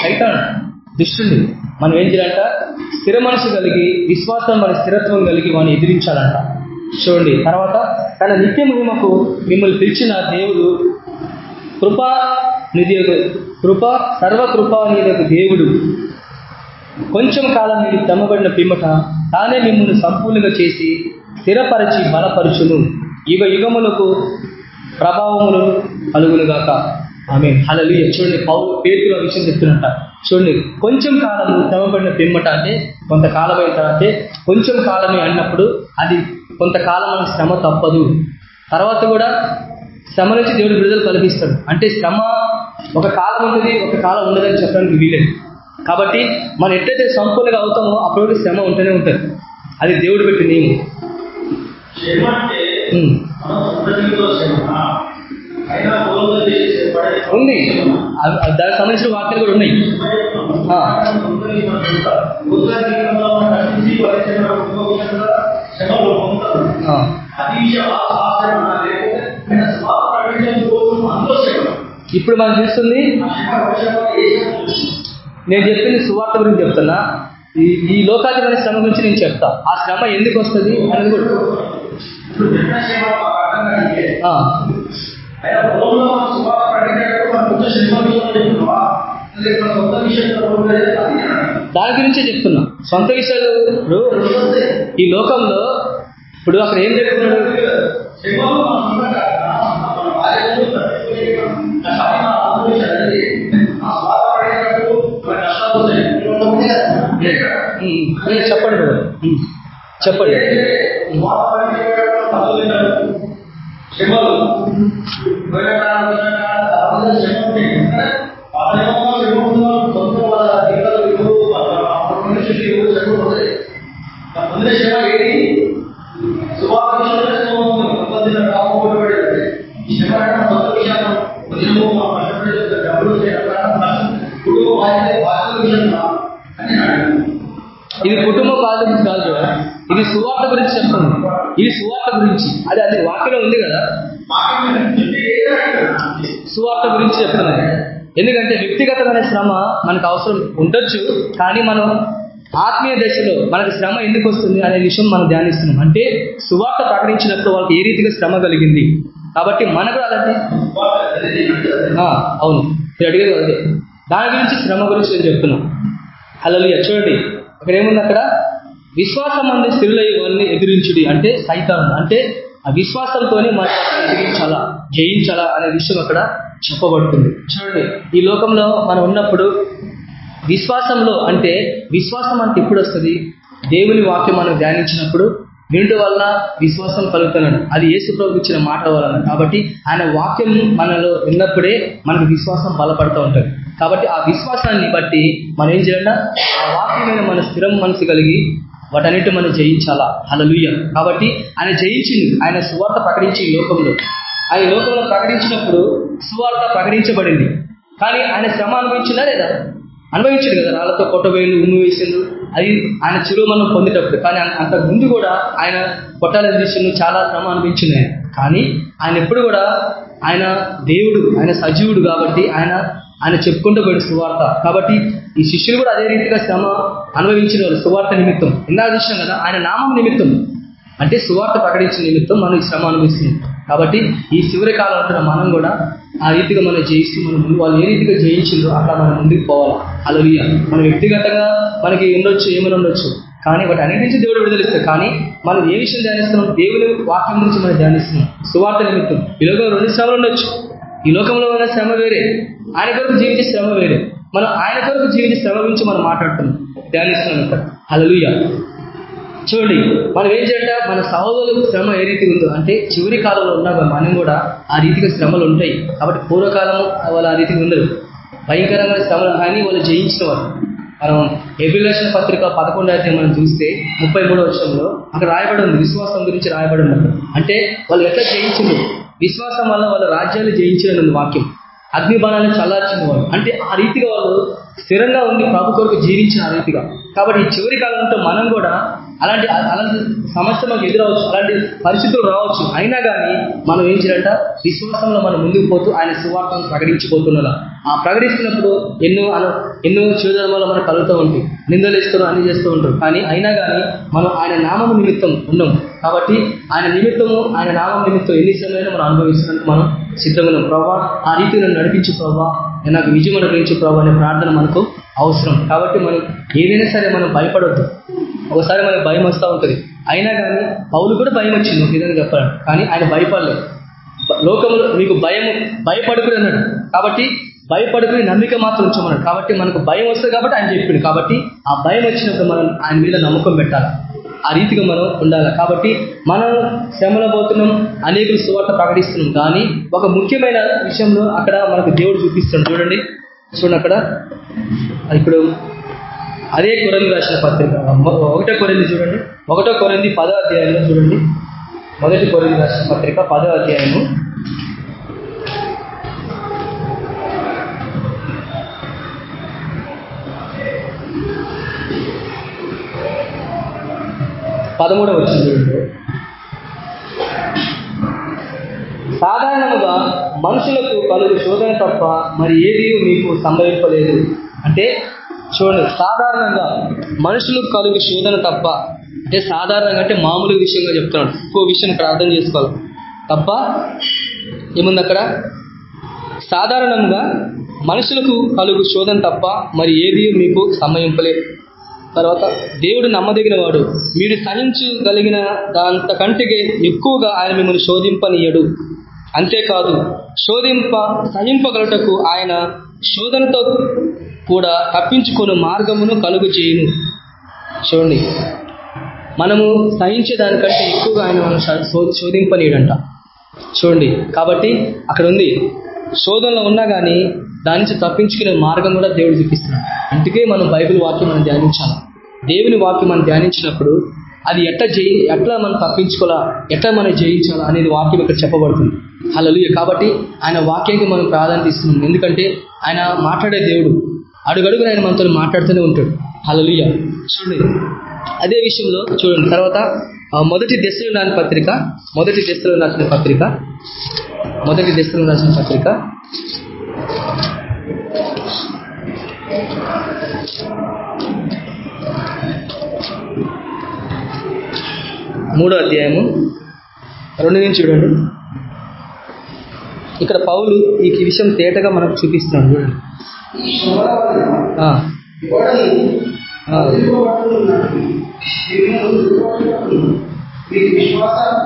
S1: సైతాన్. దుష్టుని. మనం ఏం చేయాలంట? స్థిర మనసు కలిగి విశ్వాసం మన స్థిరత్వం కలిగి వాడిని ఎదిరించాలంట. చూడండి తర్వాత తన నిత్య మహిమకు మిమ్మల్ని పిలిచిన దేవుడు కృపా నిధి కృప సర్వకృపానిధకు దేవుడు. కొంచెం కాలం మీరు తమ్మబడిన పిమ్మట తానే మిమ్మల్ని సంపూర్ణంగా చేసి స్థిరపరిచి బలపరుచును. యుగ యుగములకు ప్రభావములు కలుగునుగాక. ఆమె హలలు చూడండి పౌరు పేతుల విషయం చెప్తున్నట్ట. చూడండి కొంచెం కాలము శ్రమపడిన పిమ్మట అంటే కొంతకాలం అయిన తర్వాతే కొంచెం కాలమే అన్నప్పుడు అది కొంతకాలం శ్రమ తప్పదు. తర్వాత కూడా శ్రమ నుంచి దేవుడు విడుదల కల్పిస్తాడు అంటే శ్రమ ఒక కాలం ఉంటుంది ఒక కాలం ఉండదని చెప్పడానికి వీలేదు. కాబట్టి మనం ఎట్లయితే సంపూర్ణంగా అవుతామో అప్పుడు శ్రమ ఉంటూనే ఉంటుంది. అది దేవుడు పెట్టి నేను ఉంది. దానికి సంబంధించిన వార్తలు కూడా ఉన్నాయి. ఇప్పుడు మనం చూస్తుంది నేను చెప్పింది సువార్త గురించి చెప్తున్నా. ఈ ఈ లోకాధిపతి శ్రమ గురించి నేను చెప్తా. ఆ శ్రమ ఎందుకు వస్తుంది అనేది కూడా. దాని గురించే చెప్తున్నా. సొంత విషయాలు ఈ లోకంలో ఇప్పుడు అక్కడ ఏం చెప్తున్నాడు చెప్పండి. చెప్పండి. ఇది ఈ సువార్త గురించి. అది అది వాక్యం ఉంది కదా? సువార్త గురించి చెప్తున్నాయి. ఎందుకంటే వ్యక్తిగతమైన శ్రమ మనకు అవసరం ఉండొచ్చు కానీ మనం ఆత్మీయ దశలో మనకు శ్రమ ఎందుకు వస్తుంది అనే విషయం మనం ధ్యానిస్తున్నాం. అంటే సువార్త ప్రకటించినప్పుడు వాళ్ళకి ఏ రీతిగా శ్రమ కలిగింది? కాబట్టి మనకు అలాంటి అవును. అడిగేది అదే దాని గురించి శ్రమ గురించి నేను చెప్తున్నాం. హలలుయ చూడండి. అక్కడ ఏముంది అక్కడ? విశ్వాసం అంది స్థిరులై వాళ్ళని ఎదిరించుడి. అంటే సైతాను. అంటే ఆ విశ్వాసంతోనే మనం ఎదిరించాలా జయించాలా అనే విషయం అక్కడ చెప్పబడుతుంది. చూడండి ఈ లోకంలో మనం ఉన్నప్పుడు విశ్వాసంలో అంటే విశ్వాసం అంటే ఎప్పుడు వస్తుంది దేవుని వాక్యం మనం ధ్యానించినప్పుడు వినుట వల్ల విశ్వాసం కలుగుతున్నాడు అది ఏసు ప్రభు ఇచ్చిన మాట వలన. కాబట్టి ఆయన వాక్యం మనలో విన్నప్పుడే మనకు విశ్వాసం బలపడుతూ ఉంటుంది. కాబట్టి ఆ విశ్వాసాన్ని బట్టి మనం ఏం చేయాలన్నా ఆ వాక్యమైన మన స్థిరం మనసు కలిగి వాటన్నిటి మనం జయించాలా? హలలుయ్య కాబట్టి ఆయన జయించింది. ఆయన సువార్త ప్రకటించి లోకంలో. ఆయన లోకంలో ప్రకటించినప్పుడు సువార్త ప్రకటించబడింది. కానీ ఆయన శ్రమ అనుభవించిందా లేదా? అనుభవించాడు కదా. రాళ్ళతో కొట్టబోయింది ఉమ్ము వేసిండు. అది ఆయన చిరుమనం పొందేటప్పుడు కానీ అంతకు ముందు కూడా ఆయన కొట్టాల తీసిండు చాలా శ్రమ అనిపించింది ఆయన కానీ ఆయన ఎప్పుడు కూడా ఆయన దేవుడు ఆయన సజీవుడు కాబట్టి ఆయన ఆయన చెప్పుకుంటూ పోయిన సువార్త. కాబట్టి ఈ శిష్యులు కూడా అదే రీతిగా శ్రమ అనుభవించిన వాళ్ళు సువార్త నిమిత్తం. ఇందాక చూసినాం కదా ఆయన నామం నిమిత్తం. అంటే సువార్త ప్రకటించిన నిమిత్తం మనం శ్రమ అనుభవిస్తుంది కాబట్టి ఈ చివరి కాలం మనం కూడా ఆ రీతిగా మనం జయిస్తూ మనం ముందు వాళ్ళు ఏ రీతిగా జయించిందో అట్లా మనం ముందుకు పోవాలి. అలలియ మన వ్యక్తిగతంగా మనకి ఉండొచ్చు ఏమైనా ఉండొచ్చు. కానీ వాటి అన్నిటి నుంచి దేవుడు విడుదలిస్తారు కానీ మనం ఏ విషయం ధ్యానిస్తున్నాం? దేవుని వాక్యం గురించి మనం ధ్యానిస్తున్నాం. సువార్త నిమిత్తం. ఈ రెండు శ్రమలు ఉండొచ్చు. ఈ లోకంలో ఉన్న శ్రమ వేరే. ఆయన కొరకు జీవించే శ్రమ వేరే. మనం ఆయన కొరకు జీవించే శ్రమ గురించి మనం మాట్లాడుతున్నాం. ధ్యానిస్తున్నాం ఇక్కడ. చూడండి మనం ఏం చేయాలంటే మన సహోదరులకు శ్రమ ఏ రీతి ఉందో అంటే చివరి కాలంలో ఉన్న మనం కూడా ఆ రీతిగా శ్రమలు ఉంటాయి. కాబట్టి పూర్వకాలం వాళ్ళు ఆ రీతిగా ఉండదు భయంకరమైన శ్రమలు కానీ వాళ్ళు జయించిన మనం ఎబిలేషన్ పత్రిక పదకొండు అయితే మనం చూస్తే ముప్పై మూడో వర్షంలో అక్కడ రాయబడి ఉంది విశ్వాసం గురించి రాయబడి ఉంది. అంటే వాళ్ళు ఎట్లా జయించింది విశ్వాసం వల్ల వాళ్ళ రాజ్యాలు జయించిన వాక్యం. అగ్ని బాణాలను చల్లార్చిన వాళ్ళు అంటే ఆ రీతిగా వాళ్ళు స్థిరంగా ఉండి ప్రభు కొరకు జీవించిన ఆ రీతిగా. కాబట్టి ఈ చివరి కాలంలో మనం కూడా అలాంటి అలాంటి సమస్య మనకు ఎదురవచ్చు అలాంటి పరిస్థితులు రావచ్చు. అయినా కానీ మనం ఏం చేయాలంట? విశ్వాసంలో మనం ముందుకు పోతూ ఆయన సువార్తను ప్రకటించిపోతున్నా ఆ ప్రకటిస్తున్నప్పుడు ఎన్నో ఎన్నో చిరుధర్మాలు మనకు కలుగుతూ ఉంటాయి. నిందలు ఇస్తారు అన్ని చేస్తూ ఉంటారు. కానీ అయినా కానీ మనం ఆయన నామం నిమిత్తం ఉన్నాం కాబట్టి ఆయన నిమిత్తము ఆయన నామం నిమిత్తం ఎన్ని సమయంలో మనం అనుభవిస్తున్నట్టు మనం సిద్ధంగా ఉన్నాం. ప్రభావ ఆ రీతి నన్ను నడిపించు ప్రభావ నాకు విజయం అనుగ్రహించు ప్రభావ అనే ప్రార్థన మనకు అవసరం. కాబట్టి మనం ఏదైనా సరే మనం భయపడొద్దు. ఒకసారి మనకు భయం వస్తూ ఉంటుంది. అయినా కానీ పౌలు కూడా భయం వచ్చింది ఒక విధంగా చెప్పాలి కానీ ఆయన భయపడలేదు. లోకంలో మీకు భయం భయపడుకుని అన్నాడు కాబట్టి భయపడుకుని నమ్మిక మాత్రం ఉంచమన్నాడు. కాబట్టి మనకు భయం వస్తుంది కాబట్టి ఆయన చెప్పింది కాబట్టి ఆ భయం వచ్చినప్పుడు మనం ఆయన మీద నమ్మకం పెట్టాలి. ఆ రీతిగా మనం ఉండాలి. కాబట్టి మనం శ్రమలో పోతున్నాం అనేకులు సువార్త ప్రకటిస్తున్నాం. కానీ ఒక ముఖ్యమైన విషయంలో అక్కడ మనకు దేవుడు చూపిస్తాడు చూడండి. చూడండి అక్కడ. ఇప్పుడు అదే కొరంది రాసిన పత్రిక. ఒకటో కొరింది చూడండి. ఒకటో కొరింది పదో అధ్యాయంలో చూడండి. మొదటి కొరింది రాసిన పత్రిక పదో అధ్యాయము. పదమూడవ వచ్చింది సాధారణముగా మనుషులకు కలుగు శోధన తప్ప మరి ఏది మీకు సంభవింపలేదు. అంటే చూడండి సాధారణంగా మనుషులకు కలుగు శోధన తప్ప అంటే సాధారణంగా అంటే మామూలు విషయంగా చెప్తున్నాడు ఇంకో విషయం ఇక్కడ అర్థం చేసుకోవాలి. తప్ప ఏముంది అక్కడ? సాధారణంగా మనుషులకు కలుగు శోధన తప్ప మరి ఏది మీకు సంభవింపలేదు. తర్వాత దేవుడు నమ్మదగిన వాడు మీరు సహించగలిగిన దాంతకంటే ఎక్కువగా ఆయన మిమ్మల్ని శోధింపనీయడు. అంతేకాదు శోధింప సహింపగలటకు ఆయన శోధనతో కూడా తప్పించుకుని మార్గమును కలుగు చేయను. చూడండి మనము సహించే దానికంటే ఎక్కువగా ఆయన మనం శోధింపనీయడంట. చూడండి కాబట్టి అక్కడ ఉంది శోధనలో ఉన్నా కానీ దాని నుంచి తప్పించుకునే మార్గం కూడా దేవుడు చూపిస్తున్నాడు. అందుకే మనం బైబిల్ వాక్యం మనం ధ్యానించాలి. దేవుని వాక్యం మనం ధ్యానించినప్పుడు అది ఎట్లా జయి ఎట్లా మనం తప్పించుకోవాలా ఎట్లా మనం జయించాలా అనేది వాక్యం ఇక్కడ చెప్పబడుతుంది. హలలుయ కాబట్టి ఆయన వాక్యానికి మనం ప్రాధాన్యత ఇస్తున్నాం. ఎందుకంటే ఆయన మాట్లాడే దేవుడు. అడుగడుగున ఆయన మనతో మాట్లాడుతూనే ఉంటాడు. హలలుయ చూడండి. అదే విషయంలో చూడండి. తర్వాత మొదటి దశలో రాని పత్రిక మొదటి దశలో రాసిన పత్రిక మొదటి దశలో రాసిన పత్రిక. మూడో అధ్యాయము. రెండు నుంచి చూడండి. ఇక్కడ పౌలు ఈ విషయం తేటగా మనకు చూపిస్తున్నాడు చూడండి
S2: విశ్వాస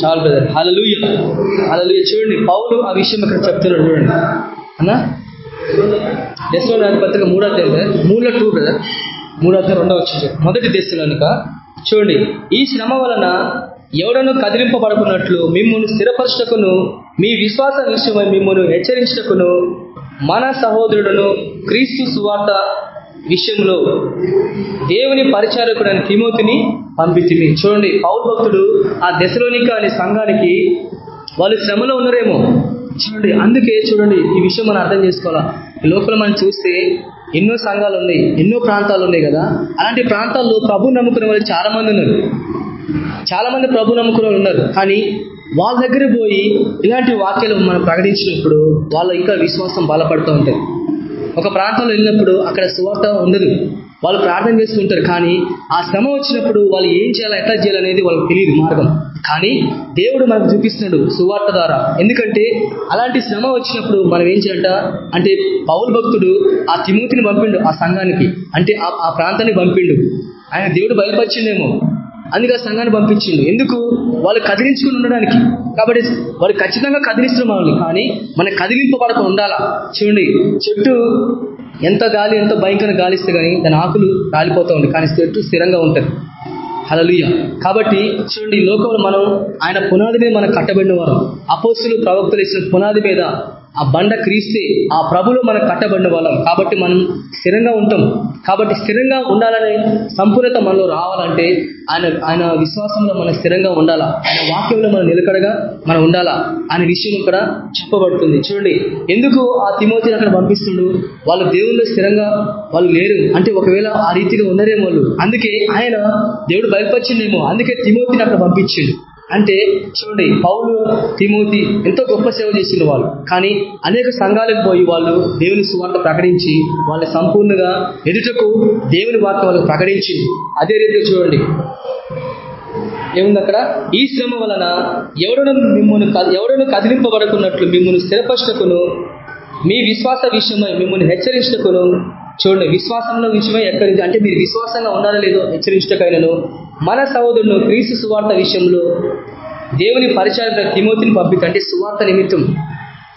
S1: చాలు బ్రదర్ హలలుయ హలలుయ చూడండి పౌలు ఆ విషయం ఇక్కడ చెప్తున్నాడు చూడండి. అన్నా? ఎస్లో పత్రిక మూడో తేదీ మూడో టూ బ్రదర్ మూడో తేదీ రెండో వచ్చి మొదటి దేశంలోనిక చూడండి ఈ శ్రమ వలన ఎవడను కదిలింపబడుకున్నట్లు మిమ్మల్ని స్థిరపరచుటకును మీ విశ్వాస విషయమై మిమ్మల్ని హెచ్చరించుటకును మన సహోదరుడును క్రీస్తు సువార్త విషయంలో దేవుని పరిచారకుడైన తిమోతిని పంపితిమి చూడండి. పౌరు భక్తుడు ఆ దశలోనిక అనే సంఘానికి వాళ్ళు శ్రమలో ఉన్నారేమో. చూడండి అందుకే చూడండి ఈ విషయం మనం అర్థం చేసుకోవాలా. ఈ లోపల మనం చూస్తే ఎన్నో సంఘాలు ఉన్నాయి ఎన్నో ప్రాంతాలు ఉన్నాయి కదా. అలాంటి ప్రాంతాల్లో ప్రభు నమ్ముకునే వాళ్ళు చాలా మంది ఉన్నారు. చాలా మంది ప్రభు నమ్ముకునే వాళ్ళు ఉన్నారు. కానీ వాళ్ళ దగ్గర పోయి ఇలాంటి వాక్యాలు మనం ప్రకటించినప్పుడు వాళ్ళ ఇంకా విశ్వాసం బలపడుతూ ఉంటుంది. ఒక ప్రాంతంలో వెళ్ళినప్పుడు అక్కడ సువార్త ఉండదు. వాళ్ళు ప్రార్థన చేస్తుంటారు కానీ ఆ శ్రమ వచ్చినప్పుడు వాళ్ళు ఏం చేయాలి ఎట్లా చేయాలనేది వాళ్ళకి తెలియదు మార్గం. కానీ దేవుడు మనకు చూపిస్తున్నాడు సువార్త ద్వారా. ఎందుకంటే అలాంటి శ్రమ వచ్చినప్పుడు మనం ఏం చేయాలంట? అంటే పౌరు భక్తుడు ఆ తిమూతిని పంపిండు ఆ సంఘానికి. అంటే ఆ- ఆ ప్రాంతానికి పంపిండు. ఆయన దేవుడు బయలుపరిచిండేమో. అందుకే ఆ సంఘాన్ని పంపించిండు. ఎందుకు? వాళ్ళు కదిలించుకుని ఉండడానికి. కాబట్టి వాళ్ళు ఖచ్చితంగా కదిలిస్తున్నారు మనల్ని. కానీ మన కదిలింపబడక ఉండాలా? చూడండి చెట్టు ఎంత గాలి ఎంత భయంకరంగా గాలిస్తే కానీ దాని ఆకులు రాలిపోతూ ఉంటాయి కానీ చెట్టు స్థిరంగా ఉంటుంది. హలలుయ కాబట్టి చూడండి ఈ లోకంలో మనం ఆయన పునాది మీద మనం కట్టబడిన వారం అపోస్తులు ప్రవక్తలు ఇచ్చిన పునాది మీద ఆ బండ క్రీస్తే ఆ ప్రభులో మనం కట్టబడిన వాళ్ళం. కాబట్టి మనం స్థిరంగా ఉంటాం. కాబట్టి స్థిరంగా ఉండాలనే సంపూర్ణత మనలో రావాలంటే ఆయన ఆయన విశ్వాసంలో మనం స్థిరంగా ఉండాలా? ఆయన వాక్యంలో మనం నిలకడగా మనం ఉండాలా? అనే విషయం ఇక్కడ చెప్పబడుతుంది. చూడండి ఎందుకు ఆ తిమోతిని అక్కడ పంపిస్తుండు? వాళ్ళు దేవుళ్ళు స్థిరంగా వాళ్ళు లేరు. అంటే ఒకవేళ ఆ రీతిగా ఉన్నారేమో వాళ్ళు. అందుకే ఆయన దేవుడు బయలుపరిచిండేమో. అందుకే తిమోతిని అక్కడ పంపించిండు. అంటే చూడండి పౌలు తిమూతి ఎంతో గొప్ప సేవ చేసిన వాళ్ళు. కానీ అనేక సంఘాలకు పోయి వాళ్ళు దేవుని సువార్త ప్రకటించి వాళ్ళ సంపూర్ణంగా ఎదుటకు దేవుని వార్త వాళ్ళకు ప్రకటించింది అదే రీతిగా చూడండి. ఏముంది అక్కడ? ఈ శ్రమ వలన ఎవడను మిమ్మల్ని ఎవడను కదిలింపబడుకున్నట్లు మిమ్మల్ని స్థిరపరచకును మీ విశ్వాస విషయమై మిమ్మల్ని హెచ్చరించకును చూడండి విశ్వాసంలో విషయమై ఎక్కడి అంటే మీరు విశ్వాసంగా ఉన్నారో లేదో హెచ్చరించటకైనను మన సహోదరుడు క్రీస్తు సువార్త విషయంలో దేవుని పరిచారక తిమోతిని పంపిత అంటే సువార్త నిమిత్తం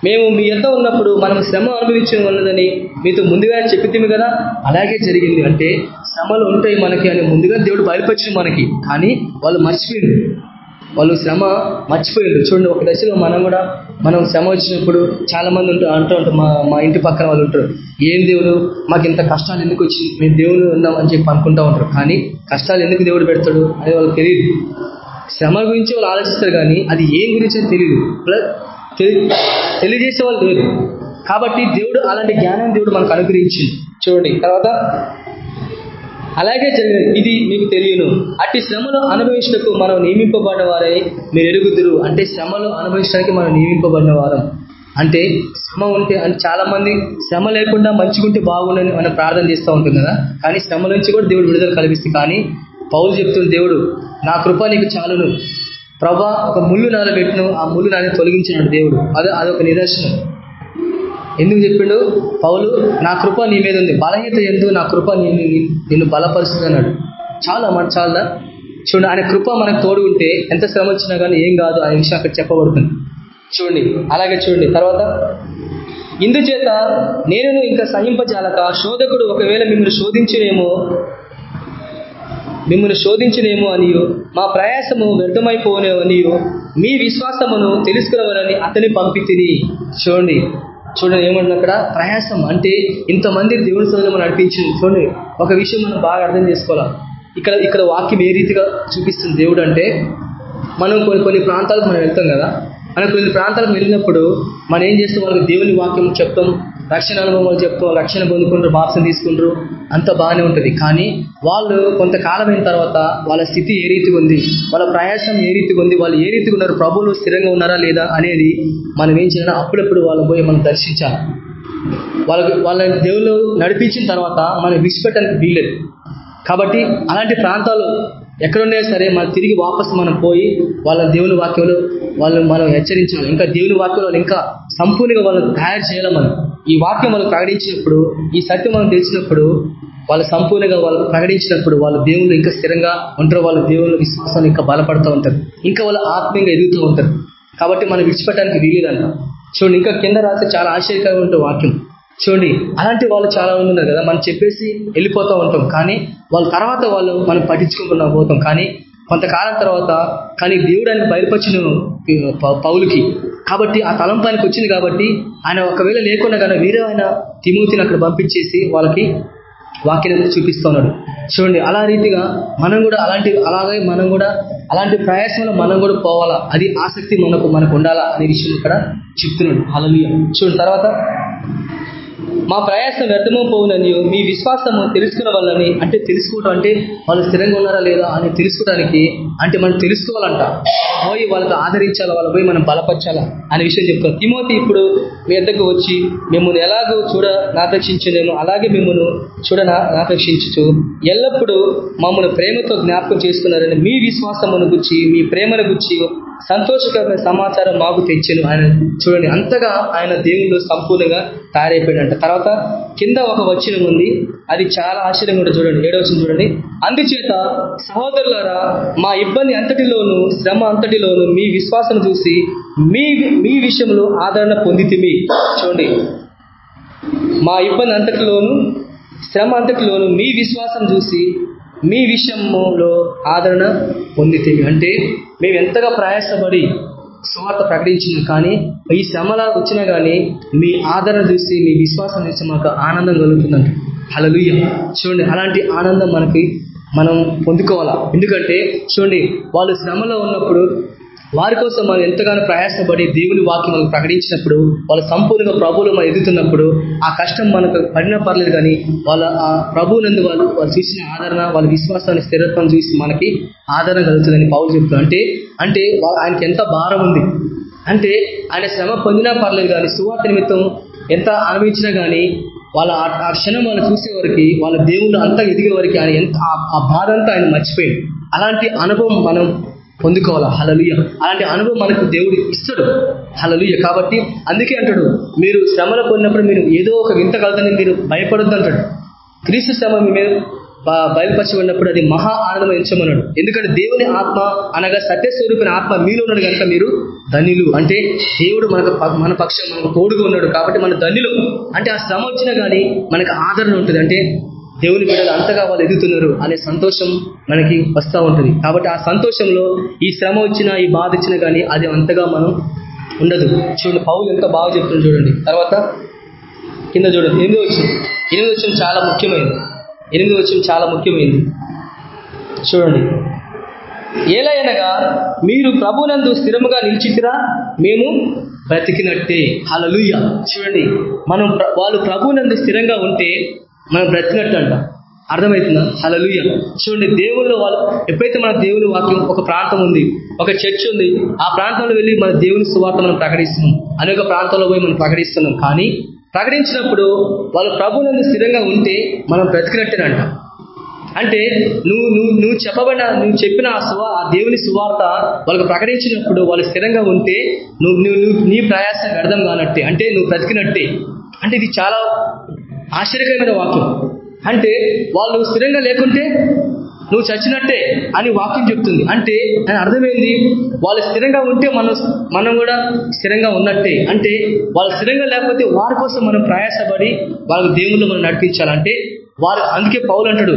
S1: మేము మీ ఎంత ఉన్నప్పుడు మనం శ్రమ అనుభవించడం ఉన్నదని మీతో ముందుగానే చెప్పితే కదా? అలాగే జరిగింది. అంటే శ్రమలు ఉంటాయి మనకి అని ముందుగా దేవుడు బయలుపరిచింది మనకి. కానీ వాళ్ళు మర్చిపోయింది వాళ్ళు శ్రమ మర్చిపోయారు చూడండి ఒక దశలో మనం కూడా మనం శ్రమ వచ్చినప్పుడు చాలా మంది ఉంటారు అంటూ ఉంటారు మా మా ఇంటి పక్కన వాళ్ళు ఉంటారు ఏం దేవుడు? మాకు ఇంత కష్టాలు ఎందుకు వచ్చింది మేము దేవుడు ఉన్నాం అని చెప్పి అనుకుంటా ఉంటారు. కానీ కష్టాలు ఎందుకు దేవుడు పెడతాడు అది వాళ్ళకి తెలియదు శ్రమ గురించి వాళ్ళు ఆలోచిస్తారు కానీ అది ఏం గురించి అని తెలియదు ప్లస్ తెలియజేసే వాళ్ళు లేదు కాబట్టి దేవుడు అలాంటి జ్ఞానం దేవుడు మనకు అనుగ్రహించింది చూడండి తర్వాత అలాగే జరిగిన ఇది మీకు తెలియను. అట్టి శ్రమలు అనుభవించటకు మనం నియమింపబడిన వారై మీరు ఎరుగుదురు. అంటే శ్రమలు అనుభవించడానికి మనం నియమింపబడిన వారం. అంటే శ్రమ ఉంటే అంటే చాలా మంది శ్రమ లేకుండా మంచిగుంటే బాగుండని మనం ప్రార్థన చేస్తూ ఉంటుంది కదా. కానీ శ్రమ నుంచి కూడా దేవుడు విడుదల కల్పిస్తుంది కానీ పౌలు చెప్తున్న దేవుడు నా కృప నీకు చాలును. ప్రభా ఒక ముళ్ళు నాలో పెట్టును ఆ ముళ్ళు నాని తొలగించినాడు దేవుడు. అది అదొక నిదర్శనం. ఎందుకు చెప్పిండు? పౌలు నా కృప నీ మీద ఉంది. బలహీత ఎందుకు? నా కృప నిన్ను నిన్ను బలపరుస్తుంది అన్నాడు. చాలా మన చాలా. చూడండి ఆయన కృప మనకు తోడు ఉంటే ఎంత శ్రమ వచ్చినా కానీ ఏం కాదు అనే విషయం అక్కడ చెప్పబడుతుంది. చూడండి అలాగే చూడండి. తర్వాత ఇందుచేత నేను ఇంకా సహింపజాలక శోధకుడు ఒకవేళ మిమ్మల్ని శోధించినేమో మిమ్మల్ని శోధించినేమో అనియు మా ప్రయాసము వ్యర్థమైపోనే మీ విశ్వాసమును తెలుసుకురవరని అతని పంపితిని. చూడండి చూడండి ఏమంటుంది అక్కడ? ప్రయాసం అంటే ఇంతమంది దేవుని సోదరు మనం నడిపించింది. చూడండి ఒక విషయం మనం బాగా అర్థం చేసుకోవాలి? ఇక్కడ ఇక్కడ వాక్యం ఏ రీతిగా చూపిస్తుంది దేవుడు అంటే మనం కొన్ని కొన్ని ప్రాంతాలకు మనం వెళ్తాం కదా? మనం కొన్ని ప్రాంతాలకు వెళ్ళినప్పుడు మనం ఏం చేస్తాం? వాళ్ళకి దేవుని వాక్యం చెప్తాం. రక్షణ అనుభవాలు చెప్తూ రక్షణ పొందుకుంటారు బాప్సం తీసుకుంటారు అంత బాగానే ఉంటుంది. కానీ వాళ్ళు కొంతకాలమైన తర్వాత వాళ్ళ స్థితి ఏ రీతిగా ఉంది వాళ్ళ ప్రయాసం ఏ రీతిగా ఉంది వాళ్ళు ఏ రీతిగా ఉన్నారు ప్రభువులు స్థిరంగా ఉన్నారా లేదా అనేది మనం ఏం చేయాలి అప్పుడప్పుడు వాళ్ళని పోయి మనం దర్శించాలి. వాళ్ళకి వాళ్ళ దేవుళ్ళు నడిపించిన తర్వాత మనం విడిచిపెట్టడానికి వీల్లేదు. కాబట్టి అలాంటి ప్రాంతాలు ఎక్కడున్నా సరే మనం తిరిగి వాపసు మనం పోయి వాళ్ళ దేవుని వాక్యంలో వాళ్ళు మనం హెచ్చరించాలి. ఇంకా దేవుని వాక్యంలో ఇంకా సంపూర్ణంగా వాళ్ళని తయారు చేయాలి మనం. ఈ వాక్యం మనం ప్రకటించినప్పుడు ఈ సత్యం మనం తెలిసినప్పుడు వాళ్ళు సంపూర్ణంగా వాళ్ళు ప్రకటించినప్పుడు వాళ్ళ దేవుళ్ళు ఇంకా స్థిరంగా ఉంటారు. వాళ్ళ దేవుళ్ళ విశ్వాసాన్ని ఇంకా బలపడుతూ ఉంటారు. ఇంకా వాళ్ళు ఆత్మీయంగా ఎదుగుతూ ఉంటారు. కాబట్టి మనం విడిచిపెట్టడానికి వీలేదంట చూడండి ఇంకా కింద రాస్తే చాలా ఆశ్చర్యకరంగా ఉంటుంది వాక్యం. చూడండి అలాంటి వాళ్ళు చాలా మంది ఉన్నారు కదా మనం చెప్పేసి వెళ్ళిపోతూ ఉంటాం. కానీ వాళ్ళ తర్వాత వాళ్ళు మనం పట్టించుకోకుండా పోతాం. కానీ కొంతకాలం తర్వాత కానీ దేవుడు ఆయన బయలుపరిచిన పౌలుకి. కాబట్టి ఆ తలంపానికి వచ్చింది కాబట్టి ఆయన ఒకవేళ లేకుండా కానీ వేరే ఆయన తిమూతిని అక్కడ పంపించేసి వాళ్ళకి వాక్యం చూపిస్తున్నాడు చూడండి అలా రీతిగా మనం కూడా అలాంటి అలాగే మనం కూడా అలాంటి ప్రయాసంలో మనం కూడా పోవాలా? అది ఆసక్తి మనకు మనకు ఉండాలా? అనే విషయం ఇక్కడ చెప్తున్నాడు. అలలియ చూడండి తర్వాత మా ప్రయాసం వ్యర్థమో పోవునని మీ విశ్వాసము తెలుసుకున్న వాళ్ళని అంటే తెలుసుకోవటం అంటే వాళ్ళు స్థిరంగా ఉన్నారా లేదా అని తెలుసుకోవడానికి అంటే మనం తెలుసుకోవాలంట. పోయి వాళ్ళకి ఆదరించాలా వాళ్ళ పోయి మనం బలపరచాలా అనే విషయం చెప్తాం తిమోతి ఇప్పుడు మీ ఎద్దకు వచ్చి మిమ్మల్ని ఎలాగో చూడ నాపేక్షించలేము అలాగే మిమ్మల్ని చూడ నాపేక్షించు ఎల్లప్పుడూ మమ్మల్ని ప్రేమతో జ్ఞాపకం చేసుకున్నారని మీ విశ్వాసమును గుచ్చి మీ ప్రేమను గుచ్చి సంతోషకరమైన సమాచారం మాకు తెచ్చాను ఆయన. చూడండి అంతగా ఆయన దేవుళ్ళు సంపూర్ణంగా తయారైపోయాడంట. తర్వాత కింద ఒక వచనం ఉంది. అది చాలా ఆశ్చర్యంగా ఉంటుంది చూడండి. ఏడవ వచనం చూడండి. అందుచేత సహోదరులారా మా ఇబ్బంది అంతటిలోను శ్రమ అంతటిలోను మీ విశ్వాసం చూసి మీ మీ విషయంలో ఆదరణ పొందితిమి. చూడండి. మా ఇబ్బంది అంతటిలోను శ్రమ అంతటిలోను మీ విశ్వాసం చూసి మీ విషయంలో ఆదరణ పొందితే అంటే మేము ఎంతగా ప్రయాసపడి సువార్త ప్రకటించినా కానీ ఈ శ్రమల వచ్చినా కానీ మీ ఆదరణ చూసి మీ విశ్వాసం చూసి మాకు ఆనందం కలుగుతుందంట హలలుయ్య చూడండి అలాంటి ఆనందం మనకి మనం పొందుకోవాలా? ఎందుకంటే చూడండి వాళ్ళు శ్రమలో ఉన్నప్పుడు వారి కోసం మనం ఎంతగానో ప్రయాసపడి దేవుని వాక్యం మనం ప్రకటించినప్పుడు వాళ్ళ సంపూర్ణంగా ప్రభువులు మనం ఎదుగుతున్నప్పుడు ఆ కష్టం మనకు పడినా పర్లేదు కానీ వాళ్ళ ఆ ప్రభువునందు వాళ్ళు వాళ్ళు చూసిన ఆదరణ వాళ్ళ విశ్వాసాన్ని స్థిరత్వం చూసి మనకి ఆదరణ కలుగుతుందని పౌలు చెప్తారు అంటే అంటే ఆయనకి ఎంత భారం ఉంది. అంటే ఆయన శ్రమ పొందినా పర్లేదు కానీ సువార్త నిమిత్తం ఎంత అనుభవించినా కానీ వాళ్ళ ఆ క్షణం వాళ్ళు చూసేవారికి వాళ్ళ దేవుళ్ళు అంతా ఎదిగే వరకు ఆయన ఎంత ఆ బాధ అంతా ఆయన మర్చిపోయింది అలాంటి అనుభవం మనం పొందుకోవాలా? హలలుయ అలాంటి అనుభవం మనకు దేవుడు ఇస్తాడు. హలలుయ కాబట్టి అందుకే అంటాడు మీరు శ్రమలు పొందినప్పుడు మీరు ఏదో ఒక వింత కలదని మీరు భయపడొద్దు అంటాడు. క్రీస్తు శ్రమ మీ మీద ఉన్నప్పుడు అది మహా ఆనందం ఎంచమన్నాడు. ఎందుకంటే దేవుని ఆత్మ అనగా సత్యస్వరూపిన ఆత్మ మీలో ఉన్నాడు కనుక మీరు ధనిలు అంటే దేవుడు మనకు మన పక్షం మనకు తోడుగా ఉన్నాడు కాబట్టి మన ధనిలు అంటే ఆ శ్రమ వచ్చినా కానీ మనకు ఆదరణ ఉంటుంది. అంటే దేవుని బిడ్డలు అంతగా వాళ్ళు ఎదుగుతున్నారు అనే సంతోషం మనకి వస్తూ ఉంటుంది. కాబట్టి ఆ సంతోషంలో ఈ శ్రమ వచ్చినా ఈ బాధ ఇచ్చినా కానీ అది అంతగా మనం ఉండదు. చూడండి పౌలు ఎంత బాగా చెప్తుంది చూడండి. తర్వాత కింద చూడండి. ఎనిమిది వచ్చింది ఎనిమిది వచ్చిన చాలా ముఖ్యమైనది. ఎనిమిది వచ్చిన చాలా ముఖ్యమైనది. చూడండి. ఏలైనగా మీరు ప్రభునందు స్థిరముగా నిలిచితిరా? మేము బ్రతికినట్టే. హలలుయ్య చూడండి మనం వాళ్ళు ప్రభునందు స్థిరంగా ఉంటే మనం బ్రతికినట్టు అంట అర్థమవుతుందా? హలలుయ చూడండి దేవుళ్ళు వాళ్ళు ఎప్పుడైతే మన దేవుని వాక్యం ఒక ప్రాంతం ఉంది ఒక చర్చ్ ఉంది ఆ ప్రాంతంలో వెళ్ళి మన దేవుని సువార్త మనం ప్రకటిస్తున్నాం. అనేక ప్రాంతాల్లో పోయి మనం ప్రకటిస్తున్నాం. కానీ ప్రకటించినప్పుడు వాళ్ళు ప్రభువులను స్థిరంగా ఉంటే మనం బ్రతికినట్టేనంట. అంటే నువ్వు నువ్వు నువ్వు చెప్పబడిన నువ్వు చెప్పిన ఆ సువా ఆ దేవుని సువార్త వాళ్ళకి ప్రకటించినప్పుడు వాళ్ళు స్థిరంగా ఉంటే నువ్వు నువ్వు నువ్వు నీ ప్రయాసం వ్యర్థం కానట్టే. అంటే నువ్వు బ్రతికినట్టే. అంటే ఇది చాలా ఆశ్చర్యకరమైన వాక్యం. అంటే వాళ్ళు స్థిరంగా లేకుంటే నువ్వు చచ్చినట్టే అని వాక్యం చెప్తుంది. అంటే దాని అర్థమైంది? వాళ్ళు స్థిరంగా ఉంటే మనం మనం కూడా స్థిరంగా ఉన్నట్టే. అంటే వాళ్ళు స్థిరంగా లేకపోతే వారి కోసం మనం ప్రయాసపడి వాళ్ళకి దేవుళ్ళు మనం నడిపించాలంటే వారు అందుకే పౌలు అంటాడు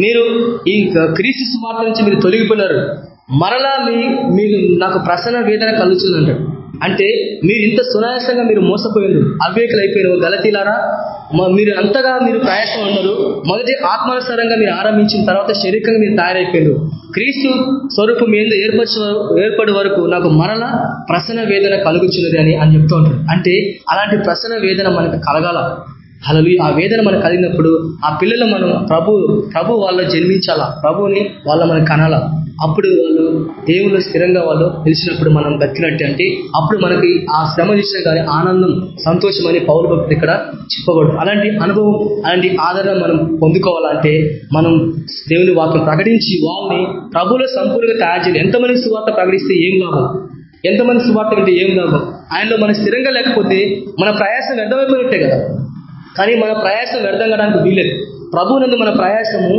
S1: మీరు ఈ క్రీస్తు సువార్త నుంచి మీరు తొలగిపోయినారు. మరలా మీ మీరు నాకు ప్రసన్న వేదన కలుగుతుందంటాడు. అంటే మీరు ఇంత సునాయాసంగా మీరు మోసపోయారు అవివేకులు అయిపోయారు గలతీలారా మీరు అంతగా మీరు ప్రయాసం ఉన్నారు మొదటి ఆత్మానుసారంగా మీరు ఆరంభించిన తర్వాత శరీరంగా మీరు తయారైపోయారు. క్రీస్తు స్వరూపం మీద ఏర్పరచ ఏర్పడి వరకు నాకు మరల ప్రసన వేదన కలుగుచున్నది అని అని చెప్తూ ఉంటాడు అంటే అలాంటి ప్రసన వేదన మనకు కలగాల. అలలు ఆ వేదన మనకు కలిగినప్పుడు ఆ పిల్లలు మనం ప్రభు ప్రభు వాళ్ళ జన్మించాలా? ప్రభుని వాళ్ళ మనం కనాలా? అప్పుడు వాళ్ళు దేవుళ్ళు స్థిరంగా వాళ్ళు తెలిసినప్పుడు మనం బతికినట్టే అంటే అప్పుడు మనకి ఆ శ్రమ చేసిన కానీ ఆనందం సంతోషం అని పౌరు భక్తులు ఇక్కడ చెప్పకూడదు. అలాంటి అనుభవం అలాంటి ఆదరణ మనం పొందుకోవాలంటే మనం దేవుని వాక్యం ప్రకటించి వాళ్ళని ప్రభులో సంపూర్ణంగా తయారు చేయాలి. ఎంతమంది సువార్త ప్రకటిస్తే ఏం లాభం? ఎంతమంది సువార్త వింటే ఏం లాభం? ఆయనలో మనం స్థిరంగా లేకపోతే మన ప్రయాసం వ్యర్థమైపోయినట్టే కదా. కానీ మన ప్రయాసం వ్యర్థం కావడానికి వీలేదు ప్రభువునందు మన ప్రయాసము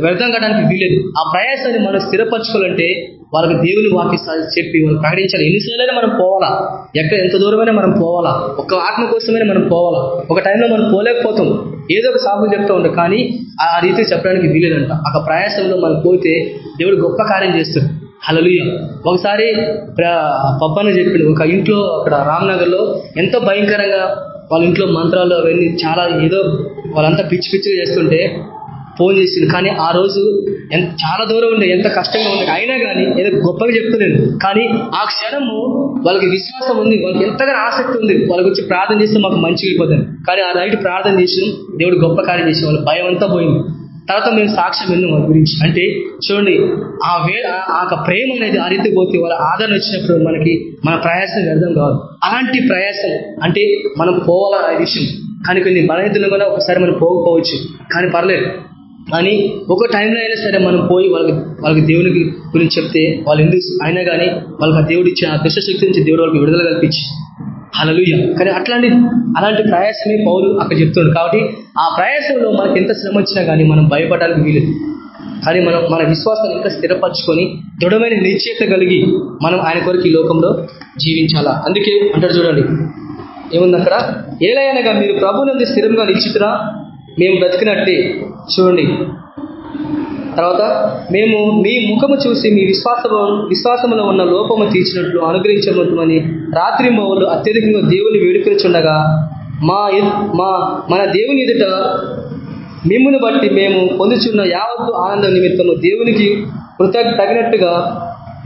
S1: వ్యర్థం కావడానికి వీలేదు ఆ ప్రయాసాన్ని మనం స్థిరపరచుకోవాలంటే వాళ్ళకి దేవుని వాక్య చెప్పి వాళ్ళు ప్రకటించాలి. ఎన్నిసార్లైనా మనం పోవాలా? ఎక్కడ ఎంత దూరమైనా మనం పోవాలా? ఒక ఆత్మ కోసమైనా మనం పోవాలా? ఒక టైంలో మనం పోలేకపోతాం. ఏదో ఒక సాగు చెప్తూ ఉంటాం కానీ ఆ రీతి చెప్పడానికి వీలేదంట ఒక ప్రయాసంలో మనం పోతే దేవుడు గొప్ప కార్యం చేస్తాడు. హలలుయ ఒకసారి పప్పన్న చెప్పిండు ఒక ఇంట్లో అక్కడ రామ్నగర్లో ఎంతో భయంకరంగా వాళ్ళ ఇంట్లో మంత్రాలు అవన్నీ చాలా ఏదో వాళ్ళంతా పిచ్చి పిచ్చిగా చేస్తుంటే ఫోన్ చేసింది కానీ ఆ రోజు ఎంత చాలా దూరం ఉండే ఎంత కష్టంగా ఉండే. అయినా కానీ ఏదో గొప్పగా చెప్తలేను కానీ ఆ క్షణము వాళ్ళకి విశ్వాసం ఉంది. వాళ్ళకి ఎంతగానో ఆసక్తి ఉంది. వాళ్ళకి వచ్చి ప్రార్థన చేస్తే మాకు మంచిగా అయిపోతుంది కానీ ఆ నైట్ ప్రార్థన చేసిన. దేవుడు గొప్ప కార్యం చేసి వాళ్ళ భయం అంతా పోయింది. తర్వాత మేము సాక్ష్యం విన్నాం వారి గురించి. అంటే చూడండి ఆ వే ఆ ప్రేమ అనేది ఆ రీతి పోతే వాళ్ళ ఆదరణ వచ్చినప్పుడు మనకి మన ప్రయాసం వ్యర్థం కాదు. అలాంటి ప్రయాసం అంటే మనం పోవాల ఆ విషయం. కానీ కొన్ని బలహీనతలు కూడా ఒకసారి మనం పోకపోవచ్చు. కానీ పర్లేదు. కానీ ఒక టైంలో అయినా సరే మనం పోయి వాళ్ళకి వాళ్ళకి దేవునికి గురించి చెప్తే వాళ్ళు ఎందుకు అయినా కానీ వాళ్ళకి ఆ దేవుడు ఇచ్చిన ఆ దుష్టశక్తి నుంచి దేవుడు వాళ్ళకి విడుదల కల్పించి అలలుయ్య కానీ అట్లాంటి అలాంటి ప్రయాసమే పౌరు అక్కడ చెప్తున్నాడు. కాబట్టి ఆ ప్రయాసంలో మనకి ఎంత శ్రమ వచ్చినా కానీ మనం భయపడడానికి వీలేదు. కానీ మనం మన విశ్వాసాన్ని ఇంకా స్థిరపరచుకొని దృఢమైన నిశ్చయత కలిగి మనం ఆయన కొరకు ఈ లోకంలో జీవించాలా. అందుకే అంటారు చూడండి ఏముంది అక్కడ? ఏలైనగా మీరు ప్రభునందు స్థిరంగా నిశ్చితురా మేము బ్రతికినట్టే. చూడండి తర్వాత మేము మీ ముఖము చూసి మీ విశ్వాసము విశ్వాసములో ఉన్న లోపము తీర్చినట్లు అనుగ్రహించబోతుమని రాత్రి మౌలు అత్యధికంగా దేవుని వేడుకొనిచుండగా మా మా మన దేవుని ఎదుట మిమ్మును బట్టి మేము పొందుచున్న యావత్తు ఆనంద నిమిత్తము దేవునికి కృతజ్ఞ తగినట్టుగా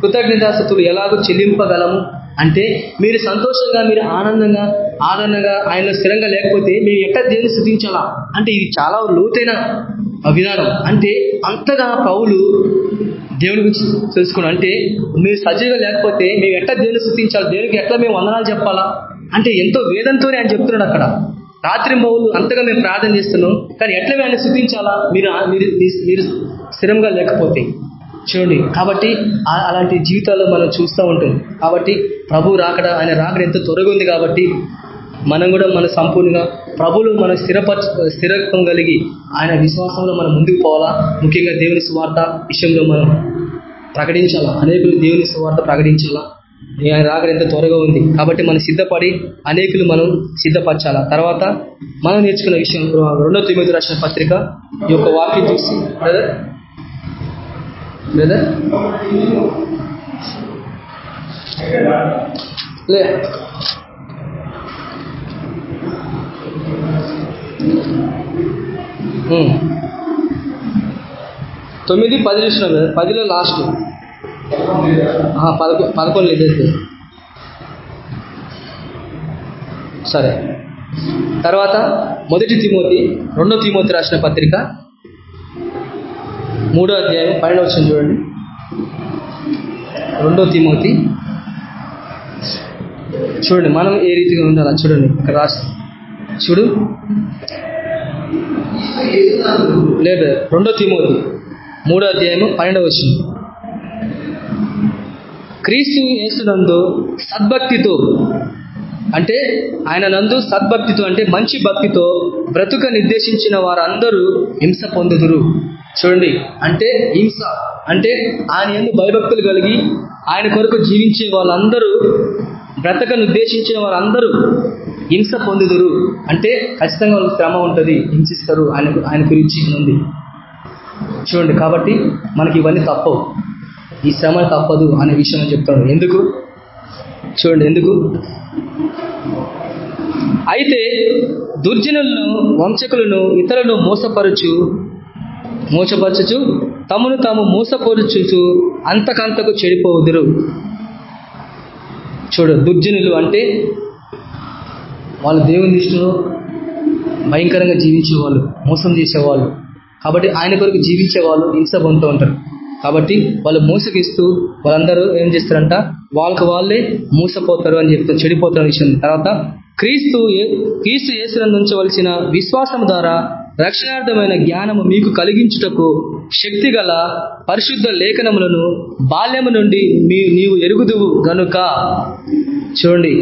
S1: కృతజ్ఞతాస్థుతులు ఎలాగో చెల్లింపగలము. అంటే మీరు సంతోషంగా మీరు ఆనందంగా ఆదరణగా ఆయన స్థిరంగా లేకపోతే మీరు ఎట్లా దేవుని స్థుతించాలా? అంటే ఇది చాలా లోతైన విధానం. అంటే అంతగా పౌలు దేవుని గురించి తెలుసుకున్నాం అంటే మీరు సజీవంగా లేకపోతే మేము ఎట్లా దేవుని స్థుతించాలి? దేవునికి ఎట్లా మేము వందనాలు చెప్పాలా? అంటే ఎంతో వేదంతోనే ఆయన చెప్తున్నాడు అక్కడ. రాత్రి మౌలు అంతగా మేము ప్రార్థన చేస్తున్నాం కానీ ఎట్లా ఆయన స్థుతించాలా? మీరు మీరు స్థిరంగా లేకపోతే. చూడండి కాబట్టి అలాంటి జీవితాలు మనం చూస్తూ ఉంటాం. కాబట్టి ప్రభు రాకడ ఆయన రాకడ ఎంత త్వరగా ఉంది కాబట్టి మనం కూడా మన సంపూర్ణంగా ప్రభులు మన స్థిరపరచ స్థిరత్వం కలిగి ఆయన విశ్వాసంలో మనం ముందుకు పోవాలా? ముఖ్యంగా దేవుని సువార్త విషయంలో మనం ప్రకటించాలా? అనేకులు దేవుని సువార్త ప్రకటించాలా? ఆయన రాకడ ఎంత త్వరగా ఉంది? కాబట్టి మనం సిద్ధపడి అనేకులు మనం సిద్ధపరచాలా? తర్వాత మనం నేర్చుకున్న విషయం రెండో తొమ్మిది రాసిన పత్రిక ఈ యొక్క వాక్యం చూసి బ్రదర్. బ్రదర్ లే hmm. తొమ్మిది పది చూసిన పదిలో లాస్ట్ పదకొ పదకొండు లేదు సరే. తర్వాత మొదటి తిమోతి రెండో తిమోతి రాసిన పత్రిక మూడో అధ్యాయం పన్నెండు వచ్చిన చూడండి. రెండో తిమోతి. చూడండి మనం ఏ రీతిగా ఉండాలా? చూడండి ఇక్కడ రాసి. చూడు. లేదు రెండో తిమోతి. మూడో అధ్యాయము పన్నెండవ వచ్చింది క్రీస్తు యేసునందు సద్భక్తితో అంటే ఆయన నందు సద్భక్తితో అంటే మంచి భక్తితో బ్రతుక నిర్దేశించిన వారందరూ హింస పొందుదురు. చూడండి అంటే హింస అంటే ఆయన ఎందు భయభక్తులు కలిగి ఆయన కొరకు జీవించే వాళ్ళందరూ బ్రతకను ఉద్దేశించిన వారందరూ హింస పొందుదురు. అంటే ఖచ్చితంగా వాళ్ళకి శ్రమ ఉంటుంది హింసిస్తారు ఆయన ఆయన గురించి ఉంది. చూడండి కాబట్టి మనకి ఇవన్నీ తప్పవు. ఈ శ్రమ తప్పదు అనే విషయం చెప్తాడు ఎందుకు? చూడండి ఎందుకు? అయితే దుర్జనులను వంశకులను ఇతరులను మోసపరచు మూసపరచుచు తమను తాము మోసపోరుచుచు అంతకంతకు చెడిపోవుదురు. చూడు దుర్జనులు అంటే వాళ్ళు దేవుని దృష్టిలో భయంకరంగా జీవించేవాళ్ళు మోసం చేసేవాళ్ళు. కాబట్టి ఆయన కొరకు జీవించేవాళ్ళు హింస పొందుతూ ఉంటారు. కాబట్టి వాళ్ళు మోసగిస్తూ వాళ్ళందరూ ఏం చేస్తారంట? వాళ్ళకి వాళ్ళే మూసపోతారు అని చెప్తూ చెడిపోతారు విషయం తర్వాత క్రీస్తు ఏ- క్రీస్తు యేసునందు ఉంచవలసిన విశ్వాసం ద్వారా రక్షణార్థమైన జ్ఞానము మీకు కలిగించుటకు శక్తి గల పరిశుద్ధ లేఖనములను బాల్యము నుండి మీ నీవు ఎరుగుదువు గనుక. చూడండి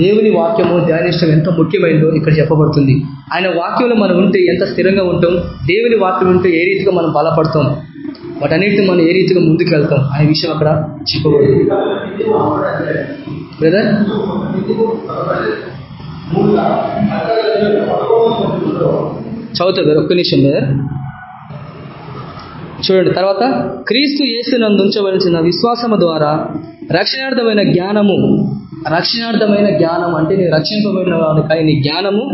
S1: దేవుని వాక్యము ధ్యానించడం ఎంత ముఖ్యమైనదో ఇక్కడ చెప్పబడుతుంది. ఆయన వాక్యంలో మనం ఉంటే ఎంత స్థిరంగా ఉంటాం దేవుని వాక్యం ఉంటే ఏ రీతిగా మనం బలపడతాం వాటన్నిటిని మనం ఏ రీతిగా ముందుకు వెళ్తాం అనే విషయం అక్కడ చెప్పబడుతుంది. బ్రదర్ చదువుతా చదువుతుంది. ఒక్క నిమిషం బ్రదర్. చూడండి తర్వాత క్రీస్తు యేసునందు ఉంచవలసిన విశ్వాసము ద్వారా రక్షణార్థమైన జ్ఞానము రక్షణార్థమైన జ్ఞానం అంటే నీ రక్షింపబడిన వాడికై నీ జ్ఞానము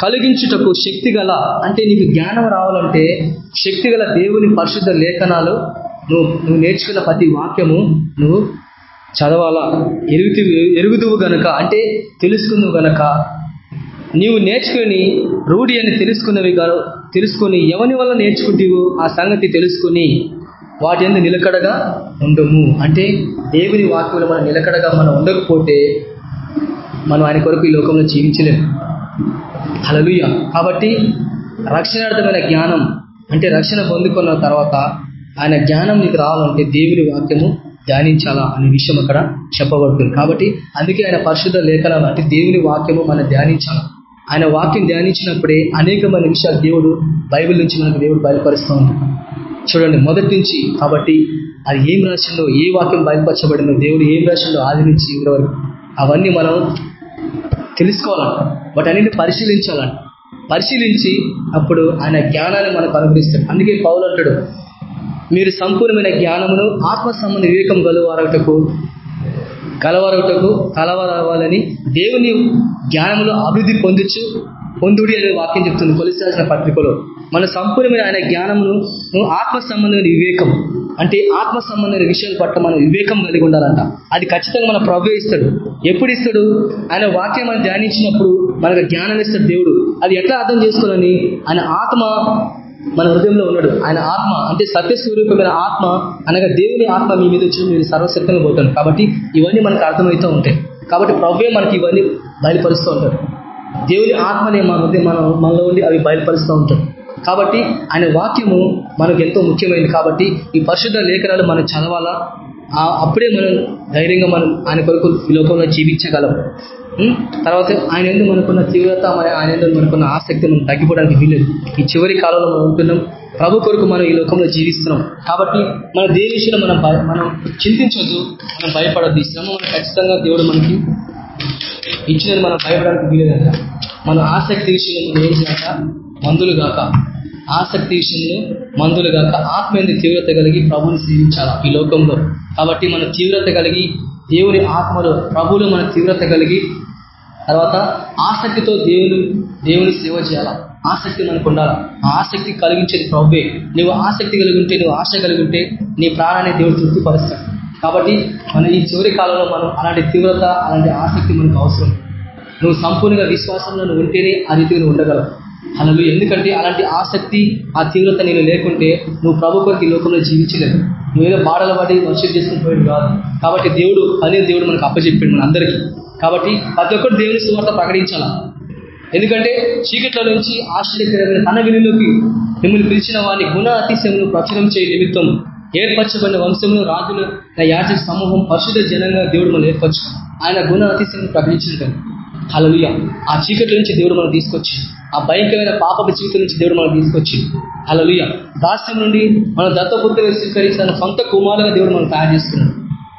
S1: కలిగించుటకు శక్తి గల అంటే నీకు జ్ఞానం రావాలంటే శక్తి గల దేవుని పరిశుద్ధ లేఖనాలు నువ్వు నువ్వు నేర్చుకున్న ప్రతి వాక్యము నువ్వు చదవాలా. ఎరుగుతు ఎరుగుదువు గనక అంటే తెలుసుకుందువు గనక నీవు నేర్చుకుని రూఢి అని తెలుసుకున్నవి కాదు తెలుసుకొని ఎవని వల్ల నేర్చుకుంటేవో ఆ సంగతి తెలుసుకుని వాటి ఎందు నిలకడగా ఉండము. అంటే దేవుని వాక్యంలో మనం నిలకడగా మనం ఉండకపోతే మనం ఆయన కొరకు ఈ లోకంలో జీవించలేము. హలలుయ కాబట్టి రక్షణార్థమైన జ్ఞానం అంటే రక్షణ పొందుకున్న తర్వాత ఆయన జ్ఞానం నీకు రావాలంటే దేవుని వాక్యము ధ్యానించాలా అనే విషయం అక్కడ చెప్పబడుతుంది. కాబట్టి అందుకే ఆయన పరిశుద్ధ లేఖనాలు అంటే దేవుని వాక్యము మనం ధ్యానించాలా. ఆయన వాక్యం ధ్యానించినప్పుడే అనేకమైన విషయాలు దేవుడు బైబిల్ నుంచి మనకు దేవుడు బయలుపరుస్తూ ఉంటాడు చూడండి మొదటి నుంచి కాబట్టి అది ఏం రాసిందో ఏ వాక్యం బయలుపరచబడిందో దేవుడు ఏం రాసిందో ఆది నుంచి ఇప్పటి వరకు. అవన్నీ మనం తెలుసుకోవాలంట. వాటన్నిటిని పరిశీలించాలంట. పరిశీలించి అప్పుడు ఆయన జ్ఞానాన్ని మనకు అనుగ్రహిస్తాడు. అందుకే పౌలు అంటాడు మీరు సంపూర్ణమైన జ్ఞానమును ఆత్మ సంబంధ వివేకం గలవారటకు కలవరటకు కలవరవాలని దేవుని జ్ఞానంలో అభివృద్ధి పొందొచ్చు పొందుడి అనే వాక్యం చెప్తుంది కొలిసాల్సిన పత్రికలో. మన సంపూర్ణమైన ఆయన జ్ఞానమును ఆత్మ సంబంధమైన వివేకం. అంటే ఆత్మ సంబంధమైన విషయాల పట్ల మనం వివేకం కలిగి ఉండాలంట. అది ఖచ్చితంగా మన ప్రభు ఇస్తాడు. ఎప్పుడు ఇస్తాడు? ఆయన వాక్యం మనం ధ్యానించినప్పుడు మనకు జ్ఞానం ఇస్తాడు దేవుడు. అది ఎట్లా అర్థం చేసుకోవాలని? ఆయన ఆత్మ మన హృదయంలో ఉన్నాడు. ఆయన ఆత్మ అంటే సత్యస్వరూపమైన ఆత్మ అనగా దేవుని ఆత్మ మీ మీద వచ్చి మీరు సర్వశక్తంగా పోతాను. కాబట్టి ఇవన్నీ మనకు అర్థమవుతూ ఉంటాయి. కాబట్టి ప్రవ్వే మనకి ఇవన్నీ బయలుపరుస్తూ ఉంటాడు. దేవుని ఆత్మనే మన హృదయం మన మనలో ఉండి అవి బయలుపరుస్తూ ఉంటాడు కాబట్టి ఆయన వాక్యము మనకు ఎంతో ముఖ్యమైనది. కాబట్టి ఈ పరిశుద్ధ లేఖనాలు మనం చదవాలా? అప్పుడే మనం ధైర్యంగా మనం ఆయన కొరకు ఈ లోకంలో జీవించగలం. తర్వాత ఆయన ఎందుకు మనకున్న తీవ్రత మరి ఆయన ఎందుకు మనకున్న ఆసక్తి మనం తగ్గిపోవడానికి వీలేదు ఈ చివరి కాలంలో మనం ఉంటున్నాం. ప్రభు కొరకు మనం ఈ లోకంలో జీవిస్తున్నాం. కాబట్టి మన దేని విషయంలో మనం భయ- మనం చింతించొద్దు మనం భయపడద్దు. ఈ శ్రమ మనం ఖచ్చితంగా దేవుడు మనకి ఇచ్చినది మనం భయపడడానికి వీలేదంట మన ఆసక్తి విషయంలో మనం ఏం చేయాక మందులు గాక. ఆసక్తి విషయంలో మందులు గాక. ఆత్మ తీవ్రత కలిగి ప్రభుని సేవించాలా ఈ లోకంలో? కాబట్టి మన తీవ్రత కలిగి దేవుని ఆత్మలో ప్రభువులు మన తీవ్రత కలిగి తర్వాత ఆసక్తితో దేవుని దేవుని సేవ చేయాలా? ఆసక్తి మనకు ఉండాలా? ఆ ఆసక్తి కలిగించేది ప్రభువే. నువ్వు ఆసక్తి కలిగి ఉంటే నువ్వు ఆశ కలిగి ఉంటే నీ ప్రాణాన్ని దేవుడు తృప్తిపరుస్తాడు కాబట్టి మన ఈ చివరి కాలంలో మనం అలాంటి తీవ్రత అలాంటి ఆసక్తి మనకు అవసరం. నువ్వు సంపూర్ణంగా విశ్వాసంలో నువ్వు ఉంటేనే ఆ రీతిగా నువ్వు ఉండగలవు. అలా ఎందుకంటే అలాంటి ఆసక్తి ఆ తీవ్రత నేను లేకుంటే నువ్వు ప్రభు కొరకు ఈ లోకంలో జీవించలేదు నువ్వేదో బాధల పడి వర్షం చేసుకుని పోయాడు కాదు. కాబట్టి దేవుడు పని దేవుడు మనకు అప్పచెప్పాడు మన అందరికీ. కాబట్టి ప్రతి ఒక్కరు దేవుని సువార్త ప్రకటించాల? ఎందుకంటే చీకట్ల నుంచి ఆశ్చర్యకరమైన తన మిమ్మల్ని పిలిచిన వారిని గుణ అతిశయమును ప్రచురం చేయ నిమిత్తం ఏర్పరచబడిన వంశమును రాజుల యాజక సమూహం పరిశుద్ధ జనంగా దేవుడు మనం ఏర్పరచు. ఆయన గుణ అతిశయం ప్రకటించడం హలలుయ ఆ చీకటి నుంచి దేవుడు మనం తీసుకొచ్చి ఆ భయంకరమైన పాపపు జీవితం నుంచి దేవుడు మనం తీసుకొచ్చి హలలుయ దాస్యం నుండి మన దత్తపుత్రులు స్వీకరించి తన సొంత కుమారుగా దేవుడు మనం తయారు చేస్తున్నాడు.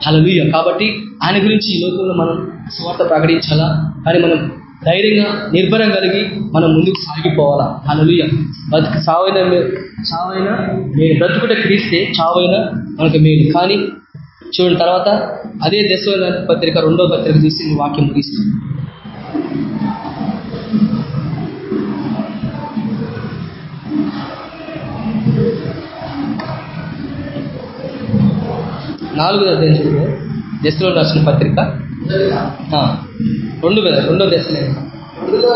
S1: హలలుయ కాబట్టి ఆయన గురించి ఈ లోకంలో మనం స్వార్థ ప్రకటించాలా? కానీ మనం ధైర్యంగా నిర్భరం కలిగి మనం ముందుకు సాగిపోవాలా? హలలుయ బతుకు చావైన చావైన మీరు బ్రతుకుట క్రీస్తే చావైన మనకు మేలు. కానీ చూడండి తర్వాత అదే దశ పత్రిక రెండో పత్రిక చూసి వాక్యం ముగిస్తుంది నాలుగు అధ్యాయం చూడు దశలో రాసిన పత్రిక. రెండు కదా రెండో దశలే
S2: అందులో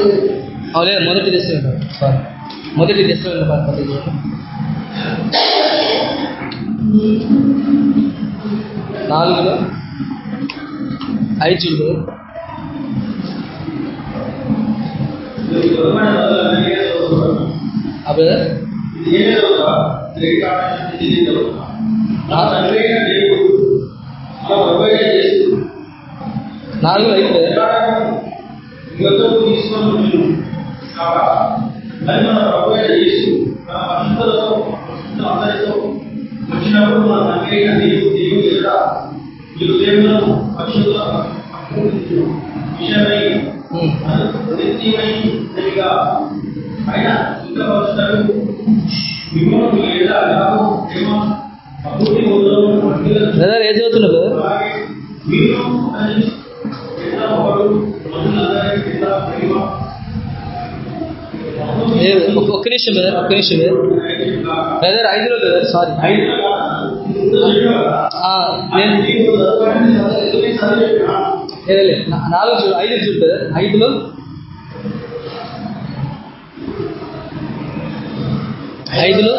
S2: లేదు.
S1: మొదటి దశలో సారీ మొదటి దశలో నాలుగులో ఐదు చూడు బ్రదర్ నాలుగు బ్రదర్
S3: వచ్చినప్పుడు మన పక్షుల విషయమై ఆయన మిమ్మల్ని అభివృద్ధి పొందడం
S1: ఏం చదువుతున్నావు? నిమిషం బ్రదర్ ఒక్క నిమిషం బ్రదర్ బ్రదర్ ఐదులో బ్రదర్ సారీ నేను లేదులే, నా- నాలుగు చూడు ఐదు చూడు బ్రదర్ ఐదులో ఐదులో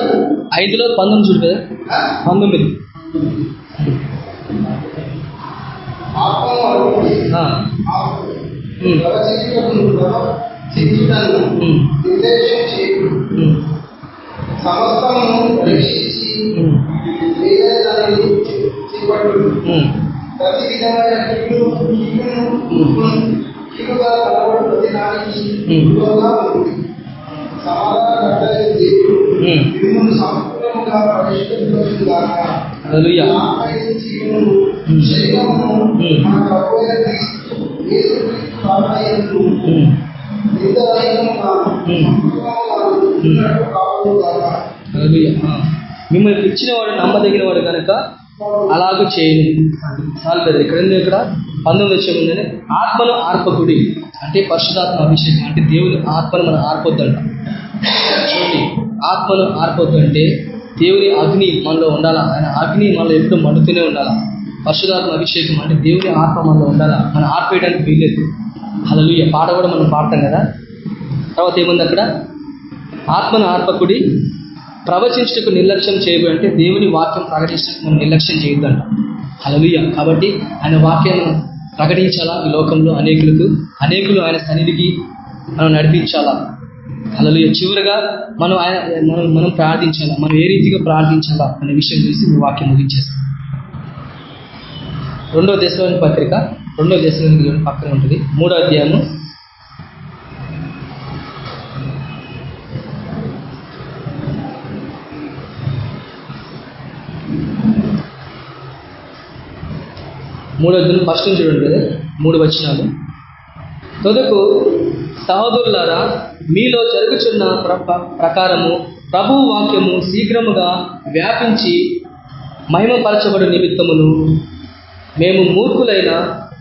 S1: ఐదులో పంతొమ్మిది చూడు బ్రదర్ పంతొమ్మిది
S2: ఆత్మను పరీక్షించి
S1: ఉమ్,
S2: వేరే దానిని చేపట్టుడు
S1: ఉమ్,
S2: ప్రతి విధమైన కీడు కీడును కీడును, కీడుగా కనబడు ప్రతి దానికి
S1: ఉమ్.
S2: దూరంగా ఉంటుంది సమాధానకర్తయైన దేవుడు
S1: ఉమ్.
S2: మిమ్మల్ని సంపూర్ణంగా పరిష్కరించుగాక
S1: హల్లెలూయా.
S2: ఆత్మయు జీవమును
S1: ఉమ్.
S2: శరీరమును
S1: ఉమ్.
S2: మన ప్రభువైన క్రీస్తు యేసుక్రీస్తు నామమునందు
S1: ఉమ్,
S2: నిందరహితముగాను
S1: ఉమ్.
S2: సంపూర్ణముగాను ఉన్నట్టు కాపాడుగాక.
S1: హల్లెలూయా. ఆ, Ah. మిమ్మల్ని పిలిచిన వాడు నమ్మదగిన వాడు కనుక అలాగూ చేయను. చాలా ఇక్కడ ఉంది ఇక్కడ పంతొమ్మిది వచ్చే ముందని ఆత్మను ఆర్పకుడి. అంటే పరిశుధాత్మ అభిషేకం. అంటే దేవుని ఆత్మను మనం ఆర్పొద్దంట. చూడండి ఆత్మను ఆర్పొద్దు అంటే దేవుని అగ్ని మనలో ఉండాలా? ఆయన అగ్ని మనలో ఎప్పుడు మండుతూనే ఉండాలా? పరిశుధాత్మ అభిషేకం అంటే దేవుని ఆత్మ మనలో ఉండాలా? మనం ఆర్పేయడానికి వీల్లేదు. హల్లెలూయా పాట కూడా మనం పాడతాం కదా? తర్వాత ఏముంది అక్కడ? ఆత్మను ఆర్పకుడి ప్రవచించటకు నిర్లక్ష్యం చేయబడి అంటే దేవుని వాక్యం ప్రకటించడానికి మనం నిర్లక్ష్యం చేయొద్దంట. హలలుయ కాబట్టి ఆయన వాక్యాన్ని ప్రకటించాలా? ఈ లోకంలో అనేకులకు అనేకులు ఆయన సన్నిధికి మనం నడిపించాలా? హలలుయ చివరగా మనం ఆయన మనం మనం ప్రార్థించాలా? మనం ఏ రీతిగా ప్రార్థించాలా? అనే విషయం చూసి మీ వాక్యం ముగించేస్తాం. రెండో దశలోని పత్రిక రెండో దశలోని పక్కన ఉంటుంది. మూడో అధ్యాయము మూడో అధ్యాయం ఫస్ట్ నుంచి చూడండి కదా మూడు వచనాలు. తొదకు సహోదరులారా మీలో జరుగుచున్న ప్ర- ప్రకారము ప్రభు వాక్యము శీఘ్రముగా వ్యాపించి మహిమపరచబడు నిమిత్తమును మేము మూర్ఖులైన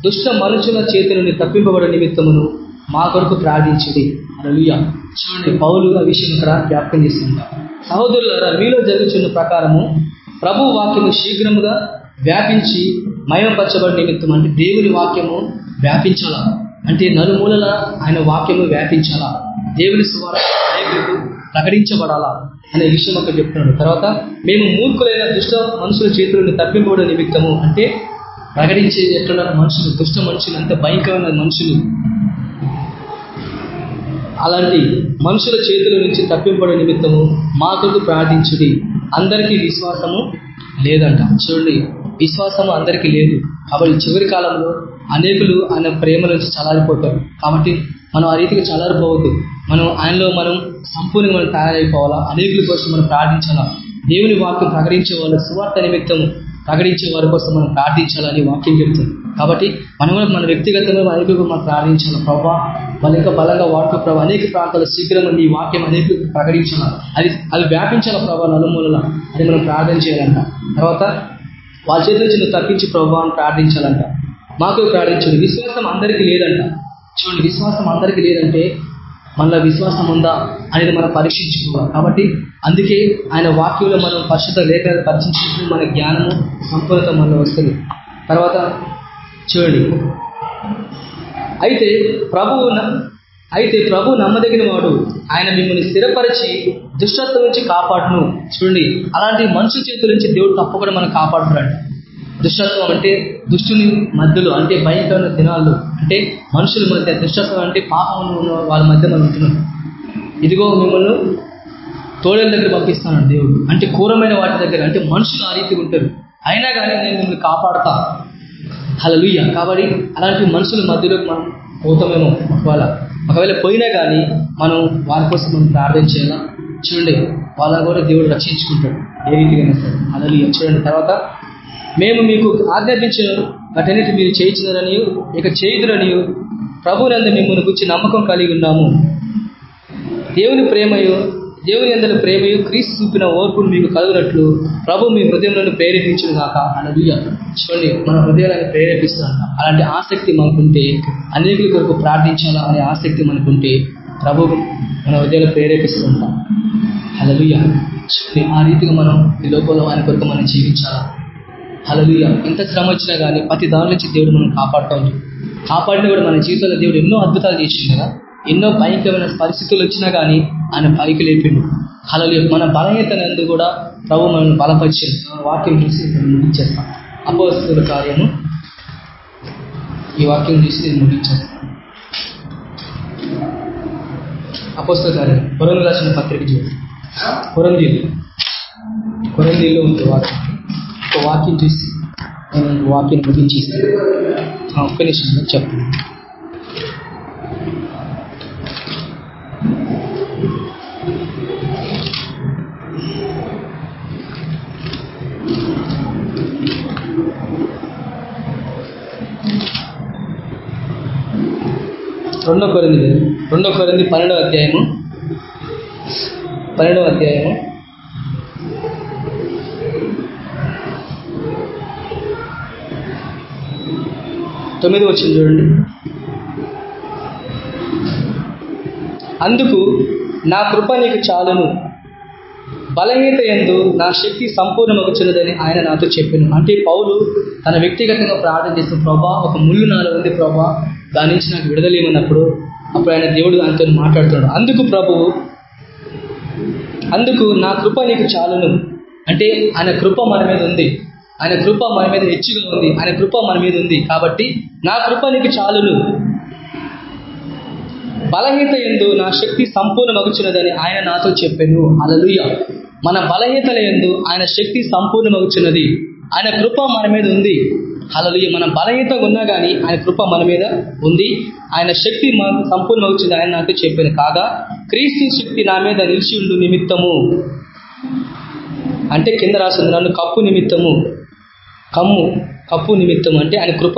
S1: దుష్ట మనుషుల చేతి నుండి తప్పింపబడు నిమిత్తమును మా కొరకు ప్రార్థించింది అలలుయ చూడండి పౌలు ఆ విషయం ఇక్కడ వ్యాప్తం చేస్తుంటారు సహోదరులారా మీలో జరుగుచున్న ప్రకారము ప్రభు వాక్యము శీఘ్రముగా వ్యాపించి మయమపరచబడి నిమిత్తం అంటే దేవుని వాక్యము వ్యాపించాలా? అంటే నలుమూలల ఆయన వాక్యము వ్యాపించాలా? దేవుని సువార్త అనేకులకు ప్రకటించబడాలా? అనే విషయం అక్కడ చెప్తున్నాడు. తర్వాత మేము మూర్ఖులైన దుష్ట మనుషుల చేతులను తప్పింపబడే నిమిత్తము అంటే ప్రకటించే ఎక్కడ మనుషులు? దుష్ట మనుషులు అంత భయంకరమైన మనుషులు. అలాంటి మనుషుల చేతుల నుంచి తప్పింపడే నిమిత్తము మా కొరకు ప్రార్థించుడి? అందరికీ విశ్వాసము లేదంట. చూడండి విశ్వాసము అందరికీ లేదు. కాబట్టి చివరి కాలంలో అనేకులు ఆయన ప్రేమ నుంచి చలారిపోతారు. కాబట్టి మనం ఆ రీతిగా చలారిపోవద్దు. మనం ఆయనలో మనం సంపూర్ణంగా మనం తయారైపోవాలా? అనేకుల కోసం మనం ప్రార్థించాలా? దేవుని వాక్యం ప్రకటించే వాళ్ళ సువార్త నిమిత్తం ప్రకటించే వారి కోసం మనం ప్రార్థించాలని వాక్యం చెప్తుంది. కాబట్టి మనం కూడా మన వ్యక్తిగతంగా అనేకులకు మనం ప్రార్థించాలి? ప్రభావ వాళ్ళు ఇంకా బలంగా వాడుకో ప్రభావ అనేక ప్రాంతాలు శీఘ్రంగా నీ వాక్యం అనేకులకు ప్రకటించాలి? అది అది వ్యాపించాల ప్రభావ నలుమూలన అది మనం ప్రార్థన చేయాలంట. తర్వాత వాళ్ళ చేతి నుంచి నువ్వు తప్పించి ప్రభావం అని ప్రార్థించాలంట. మాకు ప్రార్థించండి. విశ్వాసం అందరికీ లేదంట. చూడండి విశ్వాసం అందరికీ లేదంటే మనలో విశ్వాసం ఉందా అనేది మనం పరీక్షించుకోవాలి. కాబట్టి అందుకే ఆయన వాక్యంలో మనం పరిశుద్ధ లేఖ పరిశీలించినప్పుడు మన జ్ఞానము సంపూర్ణత మనలో వస్తుంది. తర్వాత చూడండి. అయితే ప్రభువు అయితే ప్రభు నమ్మదగిన వాడు. ఆయన మిమ్మల్ని స్థిరపరిచి దుష్టత్వం నుంచి కాపాడును. చూడండి అలాంటి మనుషుల చేతుల నుంచి దేవుడు తప్పకుండా మనం కాపాడుతున్నాడు దుష్టత్వం అంటే దుష్టుని మధ్యలో అంటే భయంకరమైన దినాల్లో అంటే మనుషుల మధ్య దుష్టత్వం అంటే పాపంలో ఉన్న వాళ్ళ మధ్య మనం ఉంటున్నాం. ఇదిగో మిమ్మల్ని తోడేళ్ళ దగ్గర పంపిస్తాను దేవుడు. అంటే క్రూరమైన వాటి దగ్గర అంటే మనుషులు ఆ రీతిగా ఉంటారు. అయినా కానీ నేను మిమ్మల్ని కాపాడతా. హలలుయ్య కాబట్టి అలాంటి మనుషుల మధ్యలోకి మనం పోతామేమో. ఒకవేళ ఒకవేళ పోయినా కానీ మనం వారి కోసం మనం ప్రార్థన చేయాలా? చూడండి వాళ్ళని కూడా దేవుడు రక్షించుకుంటాడు. ఏ రీతిగా సరే. హలలుయ్య చూడండి తర్వాత మేము మీకు ఆజ్ఞాపించిన. వాటన్నిటి మీరు చేయించినారని ఇక చేయుదురని ప్రభునందు మిమ్మల్ని గురించి నమ్మకం కలిగి ఉన్నాము. దేవుని ప్రేమయు దేవుని అందరి ప్రేమయు క్రీస్తు చూపిన ఓర్పును మీకు కలుగునట్లు ప్రభు మీ హృదయంలో ప్రేరేపించిన కాక అలలుయ చూడండి మన హృదయాలను ప్రేరేపిస్తుందంట అలాంటి ఆసక్తి మనకుంటే అనేకుల కొరకు ప్రార్థించాలా అనే ఆసక్తి మనకుంటే ప్రభు మన హృదయాలు ప్రేరేపిస్తుంటాం. హలలుయ చూడండి ఆ రీతిగా మనం ఈ లోపల ఆయన కొరకు మనం జీవించాలా? హలలుయ ఎంత శ్రమ వచ్చినా కానీ ప్రతి దాని నుంచి దేవుడు మనం కాపాడుతూ. కాపాడిన కూడా మన జీవితంలో దేవుడు ఎన్నో అద్భుతాలు చేసింది కదా. ఎన్నో భయంకరమైన పరిస్థితులు వచ్చినా కానీ ఆయన పైకి లేపిండు. హలలు మన బలహీనతనందు కూడా ప్రభు మనల్ని బలపరిచింది వాక్యం చూసి నేను ముగించేస్తాను అపోస్తుల కార్యము. ఈ వాక్యం చూసి నేను ముగించేస్తాను అపోస్తుల కార్యం. కొరంది రాసిన పత్రిక చూడండి కొరందీలు. కొరందీలో ఉంది వాక్యం. ఒక వాక్యం చూసి నేను వాక్యం ముగించేస్తాను ఒక్క నిమిషం రెండో కొరింది రెండో కొరింది పన్నెండవ అధ్యాయము. పన్నెండవ అధ్యాయము. తొమ్మిది వచ్చింది చూడండి. అందుకు నా కృప నీకు చాలును. బలహీనత ఎందు నా శక్తి సంపూర్ణమగుచున్నదని ఆయన నాతో చెప్పాను. అంటే పౌలు తన వ్యక్తిగతంగా ప్రార్థన చేసిన ప్రభా ఒక ముళ్ళు నాలో ఉంది ప్రభా. దాని నుంచి నాకు విడదలేమన్నప్పుడు అప్పుడు ఆయన దేవుడు దానితో మాట్లాడుతున్నాడు. అందుకు ప్రభువు అందుకు నా కృప నీకు చాలును. అంటే ఆయన కృప మన మీద ఉంది. ఆయన కృప మన మీద హెచ్చుగా ఉంది. ఆయన కృప మన మీద ఉంది. కాబట్టి నా కృప నీకు చాలును. బలహీత ఎందు నా శక్తి సంపూర్ణ మగుచున్నదని ఆయన నాతో చెప్పాను. అలలుయ మన బలహీతల ఎందు ఆయన శక్తి సంపూర్ణ మగుచున్నది ఆయన కృప మన మీద ఉంది. అలలుయ మన బలహీతంగా ఉన్నా కానీ ఆయన కృప మన మీద ఉంది. ఆయన శక్తి సంపూర్ణ వచ్చింది ఆయన నాకు చెప్పాను కాగా క్రీస్తు శక్తి నా మీద నిలిచి ఉండు నిమిత్తము. అంటే కింద రాసింది నన్ను కప్పు నిమిత్తము. కమ్ము కప్పు నిమిత్తం అంటే ఆయన కృప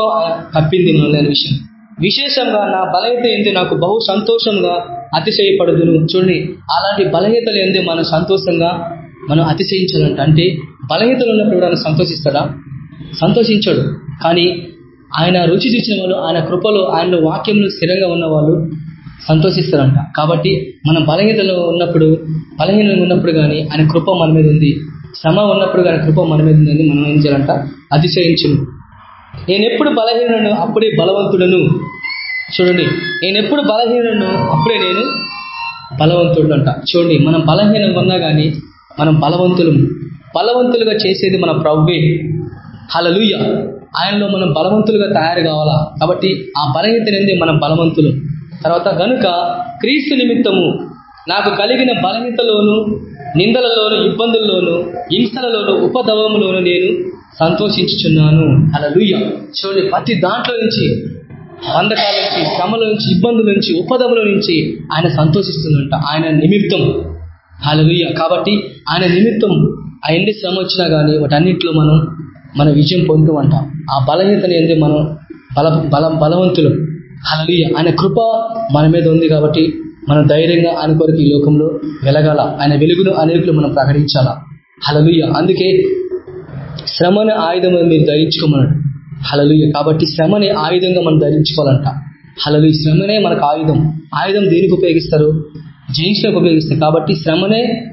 S1: కప్పింది నన్ను అనే విషయం. విశేషంగా నా బలహీత ఏంది నాకు బహు సంతోషంగా అతిశయపడదును. చూడండి అలాంటి బలహీతలు ఏంది మనం సంతోషంగా మనం అతిశయించాలంట అంటే బలహీతలు ఉన్నప్పుడు ఆయన సంతోషిస్తాడా? సంతోషించాడు. కానీ ఆయన రుచి చూసిన వాళ్ళు ఆయన కృపలో ఆయన వాక్యంలో స్థిరంగా ఉన్న వాళ్ళు సంతోషిస్తారంట. కాబట్టి మనం బలహీనతలో ఉన్నప్పుడు బలహీనంగా ఉన్నప్పుడు కానీ ఆయన కృప మన మీద ఉంది. శ్రమ ఉన్నప్పుడు కానీ కృప మన మీద ఉందని మనం ఏం చేయాలంట? అతిశయించును నేను ఎప్పుడు బలహీనను అప్పుడే బలవంతుడను. చూడండి నేను ఎప్పుడు బలహీనను అప్పుడే నేను బలవంతుడు అంట చూడండి మనం బలహీనంగా ఉన్నా కానీ మనం బలవంతులు బలవంతులుగా చేసేది మన ప్రవ్వే హలలుయ్య ఆయనలో మనం బలవంతులుగా తయారు కావాలా? కాబట్టి ఆ బలహీనత మనం బలవంతులు. తర్వాత గనుక క్రీస్తు నిమిత్తము నాకు కలిగిన బలహీనతలోను నిందలలోను ఇబ్బందుల్లోను హింసలలోను ఉపద్రవములోను నేను సంతోషించుచున్నాను. అలా లూయ చూడండి ప్రతి దాంట్లో నుంచి బంధకాల నుంచి శ్రమల నుంచి ఇబ్బందుల నుంచి ఉపదముల నుంచి ఆయన సంతోషిస్తుందంట. ఆయన నిమిత్తం. హలలుయ్య కాబట్టి ఆయన నిమిత్తం ఆ ఎన్ని శ్రమ వచ్చినా కానీ వాటన్నిటిలో మనం మన విజయం పొందుతూ ఉంటాం ఆ బలహీనతని ఏంది మనం? బల బల బలవంతులు. హలలుయ ఆయన కృప మన మీద ఉంది కాబట్టి మనం ధైర్యంగా ఆయన కొరకు ఈ లోకంలో వెలగాల. ఆయన వెలుగును అనేకులు మనం ప్రకటించాలా? హలలుయ అందుకే శ్రమని ఆయుధం మీరు ధరించుకోమన్నాడు. హలలుయ కాబట్టి శ్రమని ఆయుధంగా మనం ధరించుకోవాలంట. హలలు శ్రమనే మనకు ఆయుధం. ఆయుధం దేనికి ఉపయోగిస్తారు? జయించడానికి ఉపయోగిస్తారు. కాబట్టి శ్రమనే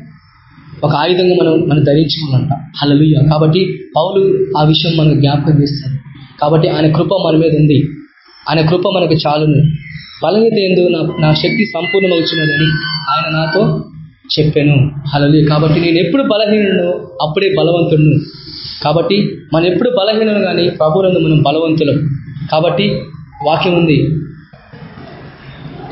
S1: ఒక ఆయుధంగా మనం మనం ధరించుకోవాలంట. హలలుయ కాబట్టి పౌలు ఆ విషయం మనకు జ్ఞాపకం చేస్తారు. కాబట్టి ఆయన కృప మన మీద ఉంది. ఆయన కృప మనకు చాలును. బలహీత ఎందు నా నా శక్తి సంపూర్ణమవుతున్నదని ఆయన నాతో చెప్పాను. హలలు కాబట్టి నేను ఎప్పుడు బలహీనను అప్పుడే బలవంతుడు కాబట్టి మనం ఎప్పుడు బలహీనం కానీ ప్రభునందు మనం బలవంతులం. కాబట్టి వాక్యం ఉంది.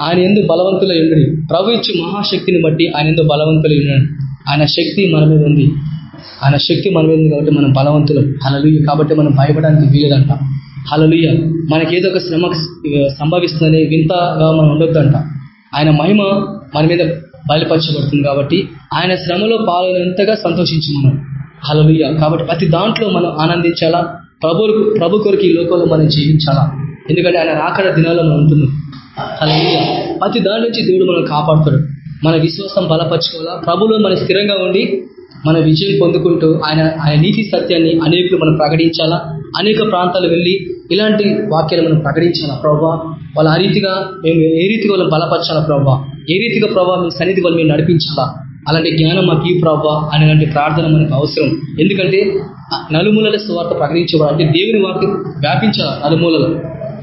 S1: ఆయన ఎందు బలవంతుల ఎండు ప్రభు ఇచ్చు మహాశక్తిని బట్టి ఆయన ఎందు బలవంతులు ఉన్నాడు ఆయన శక్తి మన మీద ఉంది. ఆయన శక్తి మన మీద ఉంది కాబట్టి మనం బలవంతులం. హలలుయ్య కాబట్టి మనం భయపడడానికి వీలదంట. హలలుయ్య మనకి ఏదో ఒక శ్రమ సంభవిస్తుందని వింతగా మనం ఉండొద్దంట. ఆయన మహిమ మన మీద బయలుపరచబడుతుంది కాబట్టి ఆయన శ్రమలో పాల్గొనేంతగా సంతోషించి మనం. హలలుయ్య కాబట్టి ప్రతి దాంట్లో మనం ఆనందించాలా? ప్రభు ప్రభు కొరకు ఈ లోకంలో మనం జీవించాలా? ఎందుకంటే ఆయన రాకడ దినాల్లో మనం ఉంటున్నాం. హలలుయ్య ప్రతి దాని నుంచి దేవుడు మనం కాపాడుతాడు. మన విశ్వాసం బలపరచుకోవాలా? ప్రభులో మనం స్థిరంగా ఉండి మన విజయం పొందుకుంటూ ఆయన ఆయన నీతి సత్యాన్ని అనేకులు మనం ప్రకటించాలా? అనేక ప్రాంతాలు వెళ్ళి ఇలాంటి వాక్యాలు మనం ప్రకటించాలా ప్రభావ వాళ్ళ ఆ రీతిగా మేము ఏ రీతిగా వాళ్ళని బలపరచాలా ప్రభావ ఏ రీతిగా ప్రభావ మీ సన్నిధి వాళ్ళు మేము నడిపించాలా? అలాంటి జ్ఞానం మాకు ఈ ప్రభావ అనేలాంటి ప్రార్థన మనకు అవసరం. ఎందుకంటే నలుమూలల స్వార్థ ప్రకటించేవాడు అంటే దేవుని వాక్యం వ్యాపించాలి నలుమూలలో?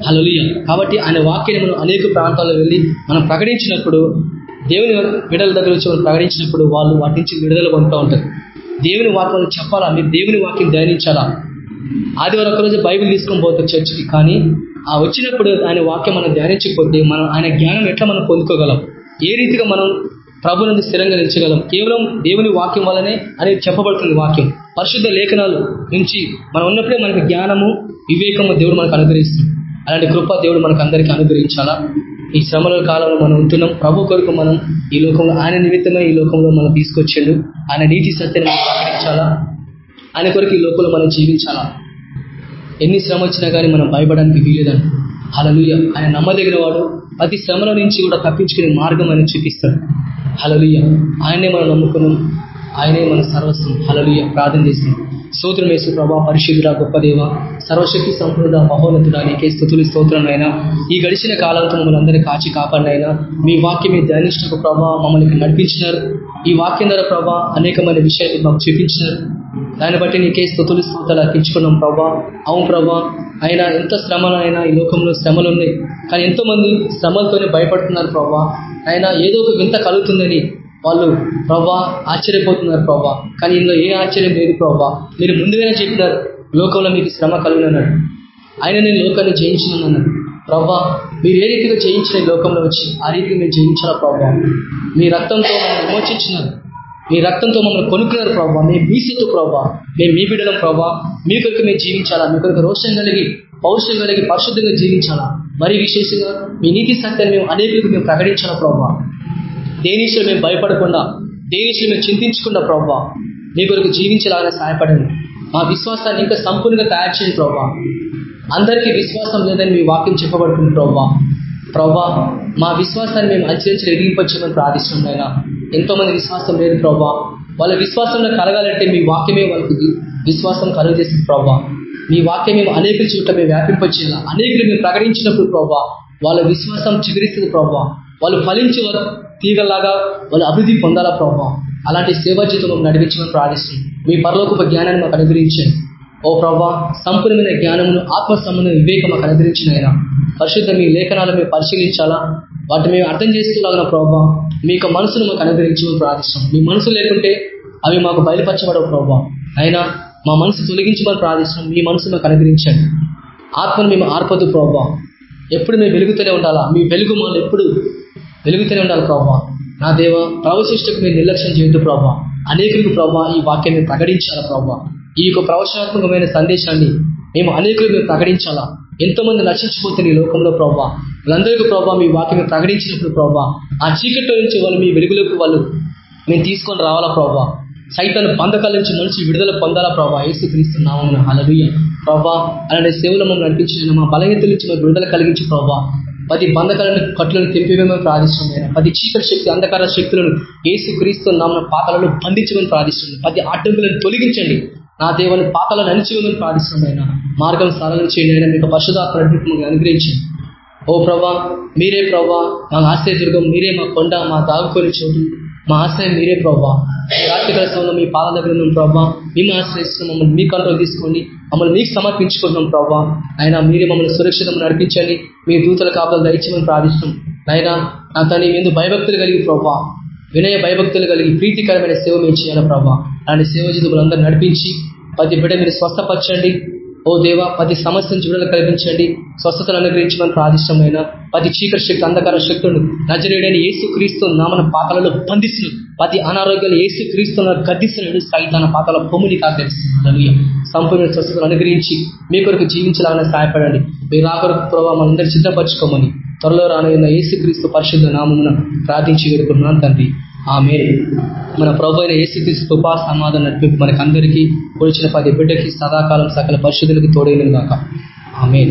S1: హలలుయ కాబట్టి ఆయన వాక్యాన్ని మనం అనేక ప్రాంతాల్లో వెళ్ళి మనం ప్రకటించినప్పుడు దేవుని విడుదల దగ్గర వచ్చి ప్రకటించినప్పుడు వాళ్ళు వాటి నుంచి విడుదల పొందుతూ ఉంటారు. దేవుని వాక్యం చెప్పాలా? మీరు దేవుని వాక్యం ధ్యానించాలా? ఆదివారం ఒకరోజు బైబిల్ తీసుకొని పోతారు చర్చికి కానీ ఆ వచ్చినప్పుడు ఆయన వాక్యం మనం ధ్యానించకపోతే మనం ఆయన జ్ఞానం ఎట్లా మనం పొందుకోగలం? ఏ రీతిగా మనం ప్రభునందు స్థిరంగా నిలిచగలం? కేవలం దేవుని వాక్యం వల్లనే అనేది చెప్పబడుతుంది వాక్యం. పరిశుద్ధ లేఖనాలు నుంచి మనం ఉన్నప్పుడే మనకు జ్ఞానము వివేకము దేవుడు మనకు అనుగ్రహిస్తుంది. అలాంటి కృప దేవుడు మనకు అందరికీ అనుగ్రహించాలా? ఈ శ్రమల కాలంలో మనం ఉంటున్నాం. ప్రభు కొరకు మనం ఈ లోకంలో ఆయన నిమిత్తమే ఈ లోకంలో మనం తీసుకొచ్చిండు. ఆయన నీతి సత్యాన్ని మనం ప్రకటించాలా ఆయన కొరకు ఈ లోకంలో మనం జీవించాలా? ఎన్ని శ్రమ వచ్చినా కానీ మనం భయపడడానికి వీలేదని హలలుయ ఆయన నమ్మదగిన వాడు. ప్రతి శ్రమల నుంచి కూడా తప్పించుకునే మార్గం ఆయన చూపిస్తాడు. హలలుయ ఆయనే మనం నమ్ముకున్నాం. ఆయనే మన సర్వస్వం. హలలుయ ప్రార్థన చేస్తున్నాం. స్తోత్రమేసు ప్రభా పరిశుద్ధుడ గొప్ప దేవ సర్వశక్తి సంపూర్ణ మహోన్నతుడా నీకే స్థుతులు స్తోత్రంనైనా ఈ గడిచిన కాలంతో మమ్మల్ని అందరినీ కాచి కాపాడినైనా మీ వాక్యం మీ ధ్యానిష్టకు ప్రభా మమ్మల్ని నడిపించినారు. ఈ వాక్యం ద్వారా ప్రభా అనేకమైన విషయాలు మాకు చూపించినారు. దాన్ని బట్టి నీకే స్థుతులు స్తోతాలు అర్పించుకున్నాం ప్రభా. అవును ప్రభా అయినా ఎంత శ్రమలైనా ఈ లోకంలో శ్రమలు ఉన్నాయి. కానీ ఎంతోమంది శ్రమలతోనే భయపడుతున్నారు ప్రభా. అయినా ఏదో ఒక వింత కలుగుతుందని వాళ్ళు ప్రభా ఆశ్చర్యపోతున్నారు ప్రభా. కానీ ఇందులో ఏ ఆశ్చర్యం లేదు ప్రభా. మీరు ముందుగానే చెప్పినారు లోకంలో మీకు శ్రమ కలిగినన్నాడు. ఆయన నేను లోకాన్ని జయించినన్నాడు ప్రభా మీరు ఏ రీతిగా జయించిన లోకంలో వచ్చి ఆ రీతిగా మేము జయించాలా ప్రభా? మీ రక్తంతో మమ్మల్ని విమోచించినారు. మీ రక్తంతో మమ్మల్ని కొనుక్కున్నారు ప్రభావ మేము మీ సొత్తు ప్రభావ మేము మీ బిడ్డలం ప్రభావ మీ కొరకు మేము జీవించాలా? మీ కొరకు రోషం కలిగి పౌరుషం కలిగి పరిశుద్ధంగా జీవించాలా? మరి విశేషంగా మీ నీతి సత్యాన్ని మేము అనేకులకు మేము ప్రకటించాలా దేని విషయంలో మేము భయపడకుండా దేనిషులు మేము చింతించకుండా ప్రభావ మీ కొరకు జీవించాలని సహాయపడండి. మా విశ్వాసాన్ని ఇంకా సంపూర్ణంగా తయారు చేయండి ప్రభావ అందరికీ విశ్వాసం లేదని మీ వాక్యం చెప్పబడుతుంది ప్రభావ ప్రభా మా విశ్వాసాన్ని మేము అంచెంచెలు ఎదిగింపచ్చమని ప్రార్థిస్తున్నాయినా ఎంతోమంది విశ్వాసం లేదు ప్రభా వాళ్ళ విశ్వాసంలో కలగాలంటే మీ వాక్యమే వాళ్ళకి విశ్వాసం కలుగజేస్తుంది ప్రభా మీ వాక్యం మేము అనేకుల చుట్టూ మేము వ్యాపింపచేయాలా? అనేకులు మేము ప్రకటించినప్పుడు ప్రభా వాళ్ళ విశ్వాసం చిగురిస్తుంది ప్రభా వాళ్ళు ఫలించే తీగలాగా వాళ్ళు అభివృద్ధి పొందాలా ప్రభావ అలాంటి సేవా జీవితంలో నడిపించమని ప్రార్థిస్తుంది మీ పరలోకపు జ్ఞానాన్ని మాకు అనుగ్రహించండి. ఓ ప్రభా సంపూర్ణమైన జ్ఞానమును ఆత్మ సంబంధ వివేకం మాకు అనుగ్రహించిన పరిశుద్ధ మీ లేఖనాలు మేము పరిశీలించాలా? వాటిని మేము అర్థం చేసుకోగలం ప్రభావ మీ యొక్క మనసును మాకు అనుగ్రహించమని ప్రార్థిస్తాం మీ మనసు లేకుంటే అవి మాకు బయలుపరచబడవు ప్రభావ అయినా మా మనసు తొలగించమని ప్రార్థిస్తాం మీ మనసు మాకు అనుగ్రహించండి. ఆత్మను మేము ఆర్పదు ప్రభావ ఎప్పుడు మేము వెలుగుతూనే ఉండాలా? మీ వెలుగు మాలు ఎప్పుడు వెలుగుతూనే ఉండాలి ప్రభావ నా దేవ ప్రవశిష్టకు మీరు నిర్లక్ష్యం చేయొద్దు ప్రభావ అనేకులకు ప్రభావ ఈ వాక్యం మేము ప్రకటించాలా ప్రభావ ఈ యొక్క ప్రవచనాత్మకమైన సందేశాన్ని మేము అనేకులు మేము ప్రకటించాలా? ఎంతోమంది నశించిపోతుంది ఈ లోకంలో ప్రభావ వాళ్ళందరికీ ప్రభావ మీ వాక్యం ప్రకటించినప్పుడు ప్రభావ ఆ చీకట్లో నుంచి వాళ్ళు మీ వెలుగులోకి వాళ్ళు మేము తీసుకొని రావాలా ప్రభావ సైతాన్ బంధకాల నుంచి మనిషి విడుదల పొందాలా ప్రభావ ఏసు క్రీస్తున్నాము హలలుయ ప్రభావ అలాంటి సేవలు మమ్మల్ని నడిపించిన మా బలహీనతల నుంచి మాకు విడుదల కలిగించి ప్రభావ పది బంధకాలను కట్లను తెంపివేమని ప్రార్థిస్తున్నాయి పది చీకటి శక్తి అంధకార శక్తులను ఏసు క్రీస్తు నామన పాతలను బంధించమని ప్రార్థిస్తుంది పది అడ్డంకులను తొలగించండి. నా దేవుని పాతలను అణిచివేమని ప్రార్థిస్తున్నాయి మార్గం సరళం చేయండి. అయినా మీకు పరిశుధాత్మ అనుగ్రహించండి. ఓ ప్రభా మీరే ప్రభా మా ఆశ్రయదుర్గం మీరే మా కొండ మా దాగుకొని చోటు. మా ఆశ్రయం మీరే ప్రభా. రాత్రి రాత్రికాల సమయంలో మీ పాదాల దగ్గర ఉన్నాం ప్రభా. మేము ఆశ్రయిస్తున్నాం మమ్మల్ని మీ కంట్రోల్ తీసుకోండి మమ్మల్ని మీకు సమర్పించుకుంటున్నాం ప్రభా. ఆయన మీరే మమ్మల్ని సురక్షితంగా నడిపించండి. మీ దూతల కాపులు దయచేయమని ప్రార్థిస్తున్నాం. అయినా నా తన మీద భయభక్తులు కలిగి ప్రభా. వినయ భయభక్తులు కలిగి ప్రీతికరమైన సేవ మేము చేయాలి ప్రభా. అలాంటి సేవ జీతులందరూ నడిపించి ప్రతి బిడ్డ మీరు స్వస్థపరచండి. ఓ దేవా ప్రతి సమస్యను చూడలు కల్పించండి. స్వస్థతను అనుగ్రహించమని ప్రాదిష్టమైన ప్రతి చీకటి శక్తి అంధకార శక్తులను నజరేడైన ఏసు క్రీస్తు నామన పాతలలో బంధిస్తున్నారు. ప్రతి అనారోగ్యాలు ఏసు క్రీస్తు గద్దిస్తున్నాడు సైతాన పాతల భూమిని కాకరిస్తున్నాడు సంపూర్ణ స్వస్థతను అనుగ్రహించి మీ కొరకు జీవించాలని సహాయపడండి. మీరు ఆ ప్రభావ మనందరూ సిద్ధపరచుకోమని త్వరలో రానున్న ఏసు క్రీస్తు పరిశుద్ధ నామమున ప్రార్థించి వేడుకున్నాను తండ్రి. ఆమె మన ప్రభు అయిన యేసుక్రీస్తు కృపా సమాధానం నడిపి మనకి అందరికీ పొడిచిన పది బిడ్డకి సదాకాలం సకల పరిశుద్ధులకి తోడైనగాక ఆమె